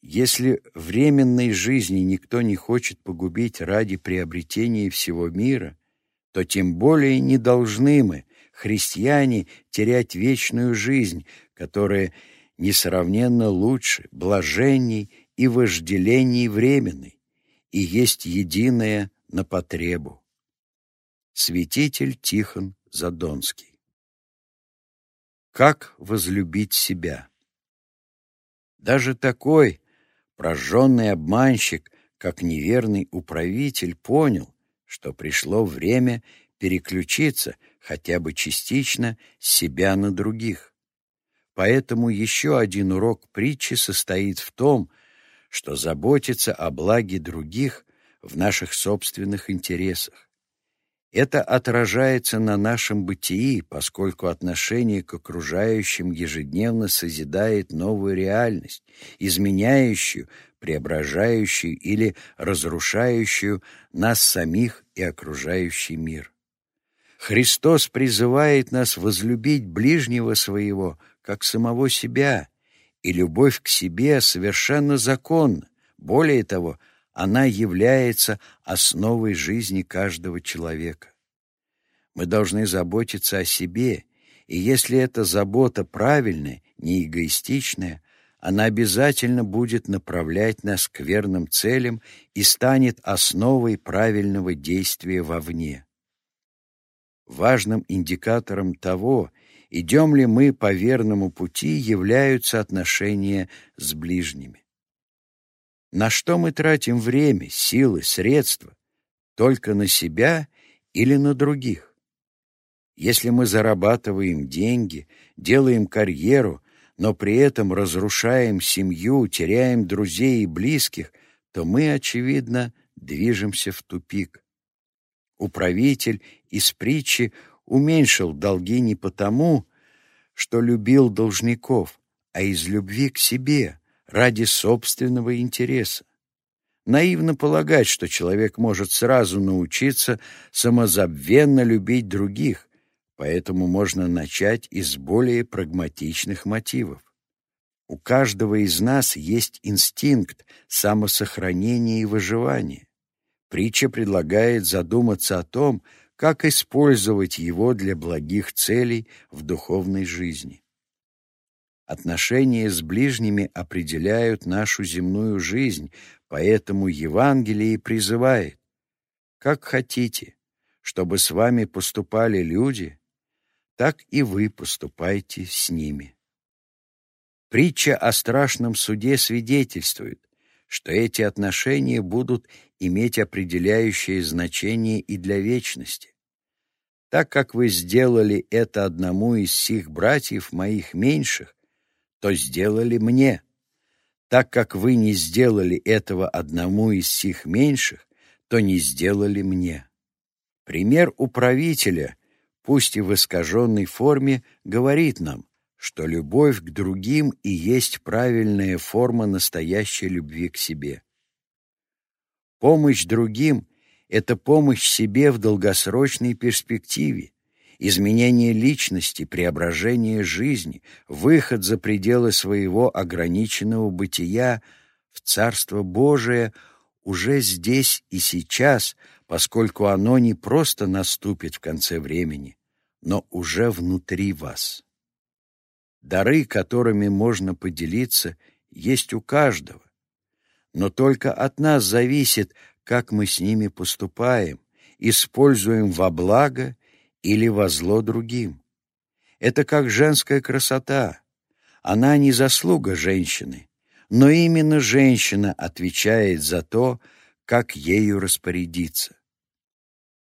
Если временной жизни никто не хочет погубить ради приобретения всего мира, то тем более не должны мы, христиане, терять вечную жизнь, которая несравненно лучше, блаженней и вожделений временной, и есть единая на потребу. Святитель Тихон Задонский Как возлюбить себя? Даже такой, Прожженный обманщик, как неверный управитель, понял, что пришло время переключиться хотя бы частично с себя на других. Поэтому еще один урок притчи состоит в том, что заботиться о благе других в наших собственных интересах. Это отражается на нашем бытии, поскольку отношение к окружающим ежедневно созидает новую реальность, изменяющую, преображающую или разрушающую нас самих и окружающий мир. Христос призывает нас возлюбить ближнего своего, как самого себя, и любовь к себе совершенно законна. Более того, она является основой жизни каждого человека. Мы должны заботиться о себе, и если эта забота правильная, не эгоистичная, она обязательно будет направлять нас к верным целям и станет основой правильного действия вовне. Важным индикатором того, идем ли мы по верному пути, являются отношения с ближними. На что мы тратим время, силы, средства? Только на себя или на других? Если мы зарабатываем деньги, делаем карьеру, но при этом разрушаем семью, теряем друзей и близких, то мы, очевидно, движемся в тупик. Управитель из притчи уменьшил долги не потому, что любил должников, а из любви к себе, ради собственного интереса. Наивно полагать, что человек может сразу научиться самозабвенно любить других, поэтому можно начать из более прагматичных мотивов. У каждого из нас есть инстинкт самосохранения и выживания. Притча предлагает задуматься о том, как использовать его для благих целей в духовной жизни. Отношения с ближними определяют нашу земную жизнь, поэтому Евангелие призывает «Как хотите, чтобы с вами поступали люди, так и вы поступайте с ними». Притча о страшном суде свидетельствует, что эти отношения будут иметь определяющее значение и для вечности. Так как вы сделали это одному из сих братьев моих меньших, то сделали мне. Так как вы не сделали этого одному из сих меньших, то не сделали мне. Пример управителя, пусть и в искаженной форме, говорит нам, что любовь к другим и есть правильная форма настоящей любви к себе. Помощь другим — это помощь себе в долгосрочной перспективе, изменение личности, преображение жизни, выход за пределы своего ограниченного бытия в Царство Божие уже здесь и сейчас, поскольку оно не просто наступит в конце времени, но уже внутри вас. Дары, которыми можно поделиться, есть у каждого, но только от нас зависит, как мы с ними поступаем, используем во благо или во зло другим. Это как женская красота. Она не заслуга женщины, но именно женщина отвечает за то, как ею распорядиться.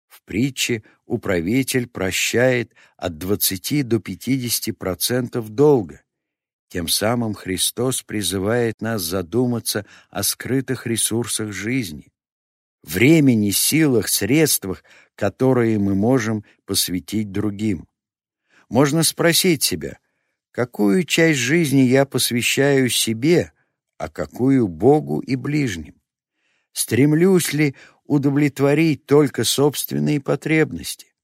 В притче управитель прощает от 20 до 50% долга. Тем самым Христос призывает нас задуматься о скрытых ресурсах жизни, времени, силах, средствах, которые мы можем посвятить другим. Можно спросить себя, какую часть жизни я посвящаю себе, а какую Богу и ближним? Стремлюсь ли удовлетворить только собственные потребности?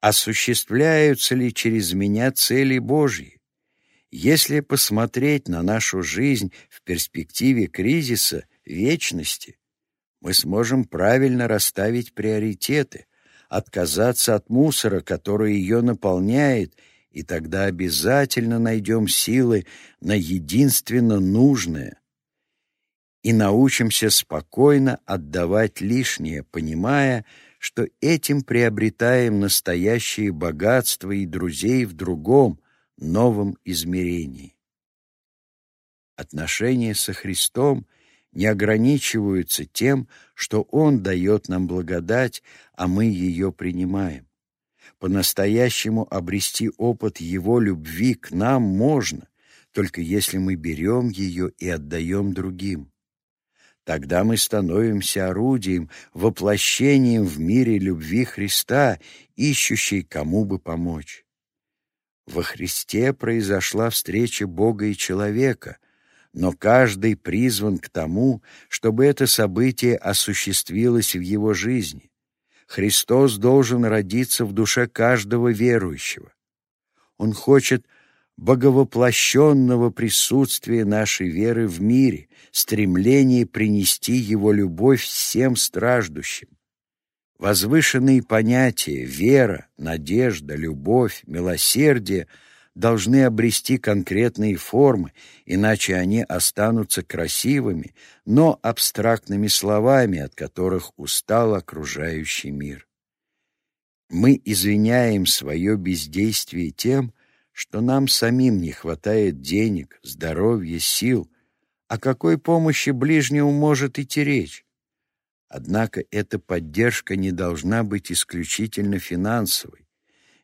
Осуществляются ли через меня цели Божьи? Если посмотреть на нашу жизнь в перспективе кризиса, вечности, мы сможем правильно расставить приоритеты, отказаться от мусора, который ее наполняет, и тогда обязательно найдем силы на единственно нужное и научимся спокойно отдавать лишнее, понимая, что этим приобретаем настоящее богатство и друзей в другом, новом измерении. Отношения со Христом — не ограничиваются тем, что Он дает нам благодать, а мы ее принимаем. По-настоящему обрести опыт Его любви к нам можно, только если мы берем ее и отдаем другим. Тогда мы становимся орудием, воплощением в мире любви Христа, ищущей кому бы помочь. Во Христе произошла встреча Бога и человека, но каждый призван к тому, чтобы это событие осуществилось в его жизни. Христос должен родиться в душе каждого верующего. Он хочет боговоплощенного присутствия нашей веры в мире, стремление принести Его любовь всем страждущим. Возвышенные понятия вера, надежда, любовь, милосердие должны обрести конкретные формы, иначе они останутся красивыми, но абстрактными словами, от которых устал окружающий мир. Мы извиняем свое бездействие тем, что нам самим не хватает денег, здоровья, сил. О какой помощи ближнему может идти речь? Однако эта поддержка не должна быть исключительно финансовой,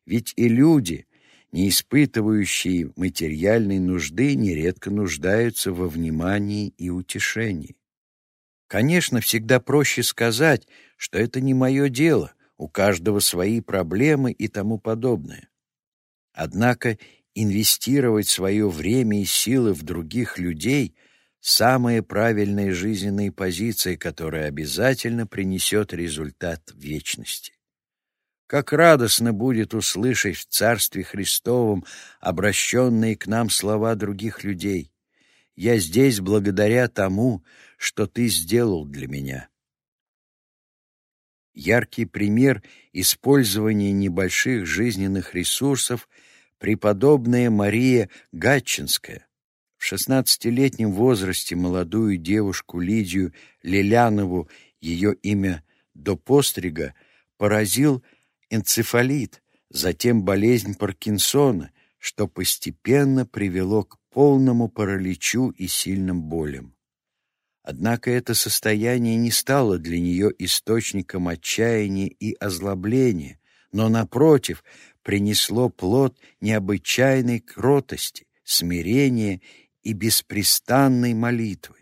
ведь и люди, не испытывающие материальной нужды, нередко нуждаются во внимании и утешении. Конечно, всегда проще сказать, что это не мое дело, у каждого свои проблемы и тому подобное. Однако инвестировать свое время и силы в других людей — самая правильная жизненная позиция, которая обязательно принесет результат вечности. Как радостно будет услышать в Царстве Христовом обращенные к нам слова других людей. «Я здесь благодаря тому, что Ты сделал для меня». Яркий пример использования небольших жизненных ресурсов — преподобная Мария Гатчинская, в шестнадцатилетнем возрасте молодую девушку Лидию Лилянову, ее имя до пострига, поразил энцефалит, затем болезнь Паркинсона, что постепенно привело к полному параличу и сильным болям. Однако это состояние не стало для нее источником отчаяния и озлобления, но, напротив, принесло плод необычайной кротости, смирения и беспрестанной молитвы.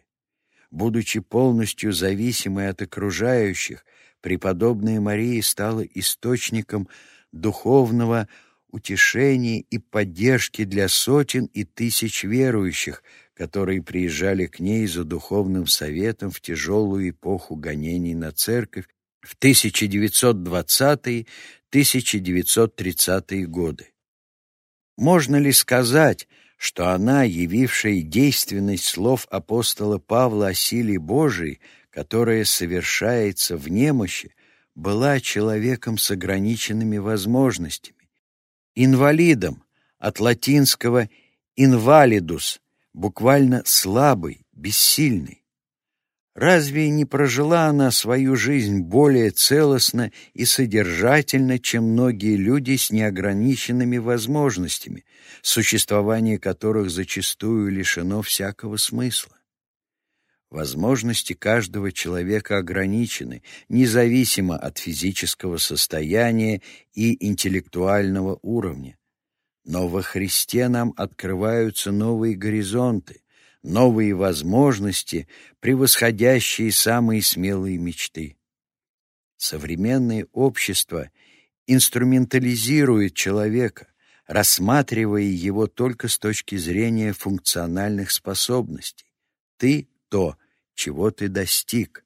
Будучи полностью зависимой от окружающих, преподобная Мария стала источником духовного утешения и поддержки для сотен и тысяч верующих, которые приезжали к ней за духовным советом в тяжелую эпоху гонений на церковь в 1920-1930-е годы. Можно ли сказать, что она, явившая действенность слов апостола Павла о силе Божией, которая совершается в немощи, была человеком с ограниченными возможностями, инвалидом, от латинского «инвалидус», буквально слабый, бессильный. Разве не прожила она свою жизнь более целостно и содержательно, чем многие люди с неограниченными возможностями, существование которых зачастую лишено всякого смысла? Возможности каждого человека ограничены, независимо от физического состояния и интеллектуального уровня. Но во Христе нам открываются новые горизонты, новые возможности, превосходящие самые смелые мечты. Современное общество инструментализирует человека, рассматривая его только с точки зрения функциональных способностей. Ты — то, чего ты достиг,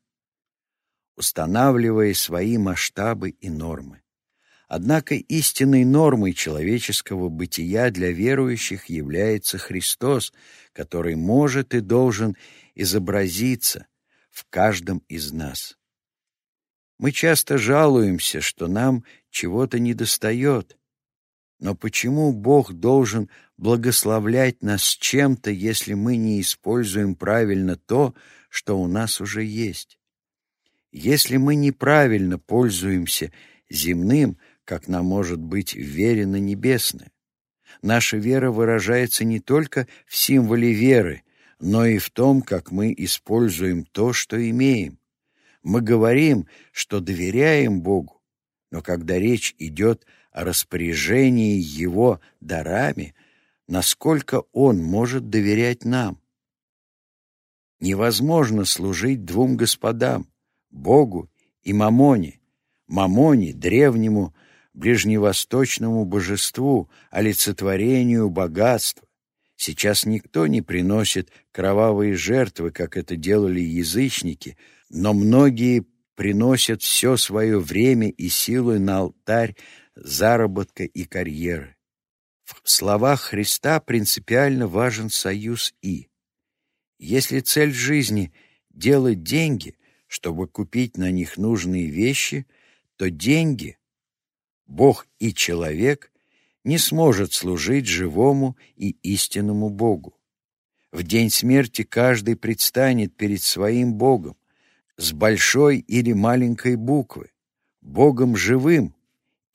устанавливая свои масштабы и нормы. Однако истинной нормой человеческого бытия для верующих является Христос, который может и должен изобразиться в каждом из нас. Мы часто жалуемся, что нам чего-то недостает. Но почему Бог должен благословлять нас чем-то, если мы не используем правильно то, что у нас уже есть? Если мы неправильно пользуемся земным, как нам может быть верено небесное. Наша вера выражается не только в символе веры, но и в том, как мы используем то, что имеем. Мы говорим, что доверяем Богу, но когда речь идет о распоряжении Его дарами, насколько Он может доверять нам? Невозможно служить двум господам — Богу и Мамоне. Мамоне, древнему ближневосточному божеству, олицетворению богатства. Сейчас никто не приносит кровавые жертвы, как это делали язычники, но многие приносят все свое время и силы на алтарь заработка и карьеры. В словах Христа принципиально важен союз «и». Если цель жизни — делать деньги, чтобы купить на них нужные вещи, то деньги, Бог и человек, не сможет служить живому и истинному Богу. В день смерти каждый предстанет перед своим Богом с большой или маленькой буквы, Богом живым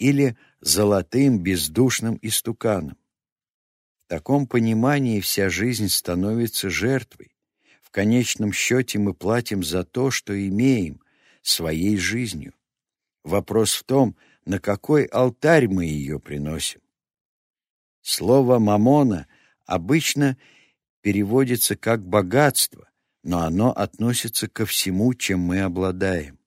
или золотым бездушным истуканом. В таком понимании вся жизнь становится жертвой. В конечном счете мы платим за то, что имеем, своей жизнью. Вопрос в том, на какой алтарь мы ее приносим. Слово «мамона» обычно переводится как «богатство», но оно относится ко всему, чем мы обладаем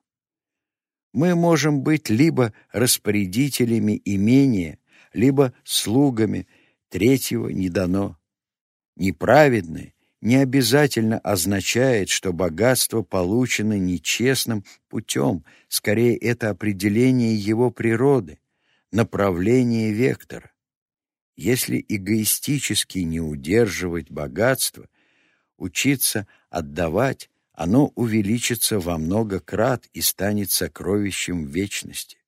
мы можем быть либо распорядителями имения, либо слугами, третьего не дано. Неправедное не обязательно означает, что богатство получено нечестным путем, скорее это определение его природы, направление вектора. Если эгоистически не удерживать богатство, учиться отдавать, оно увеличится во много крат и станет сокровищем вечности.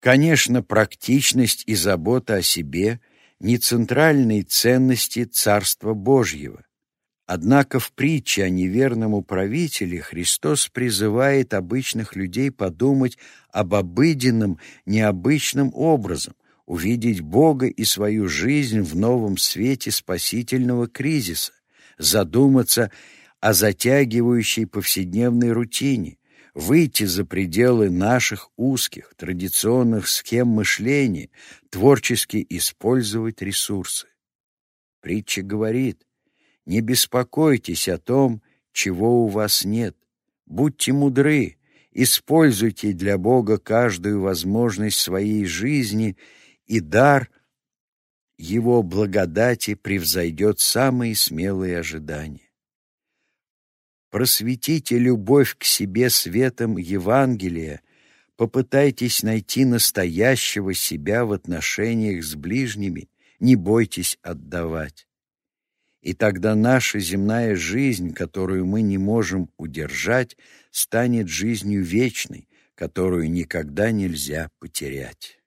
Конечно, практичность и забота о себе не центральные ценности Царства Божьего. Однако в притче о неверном управителе Христос призывает обычных людей подумать об обыденном, необычном образом, увидеть Бога и свою жизнь в новом свете спасительного кризиса, задуматься о затягивающей повседневной рутине, выйти за пределы наших узких, традиционных схем мышления, творчески использовать ресурсы. Притча говорит, не беспокойтесь о том, чего у вас нет, будьте мудры, используйте для Бога каждую возможность своей жизни, и дар Его благодати превзойдет самые смелые ожидания. Просветите любовь к себе светом Евангелия, попытайтесь найти настоящего себя в отношениях с ближними, не бойтесь отдавать. И тогда наша земная жизнь, которую мы не можем удержать, станет жизнью вечной, которую никогда нельзя потерять.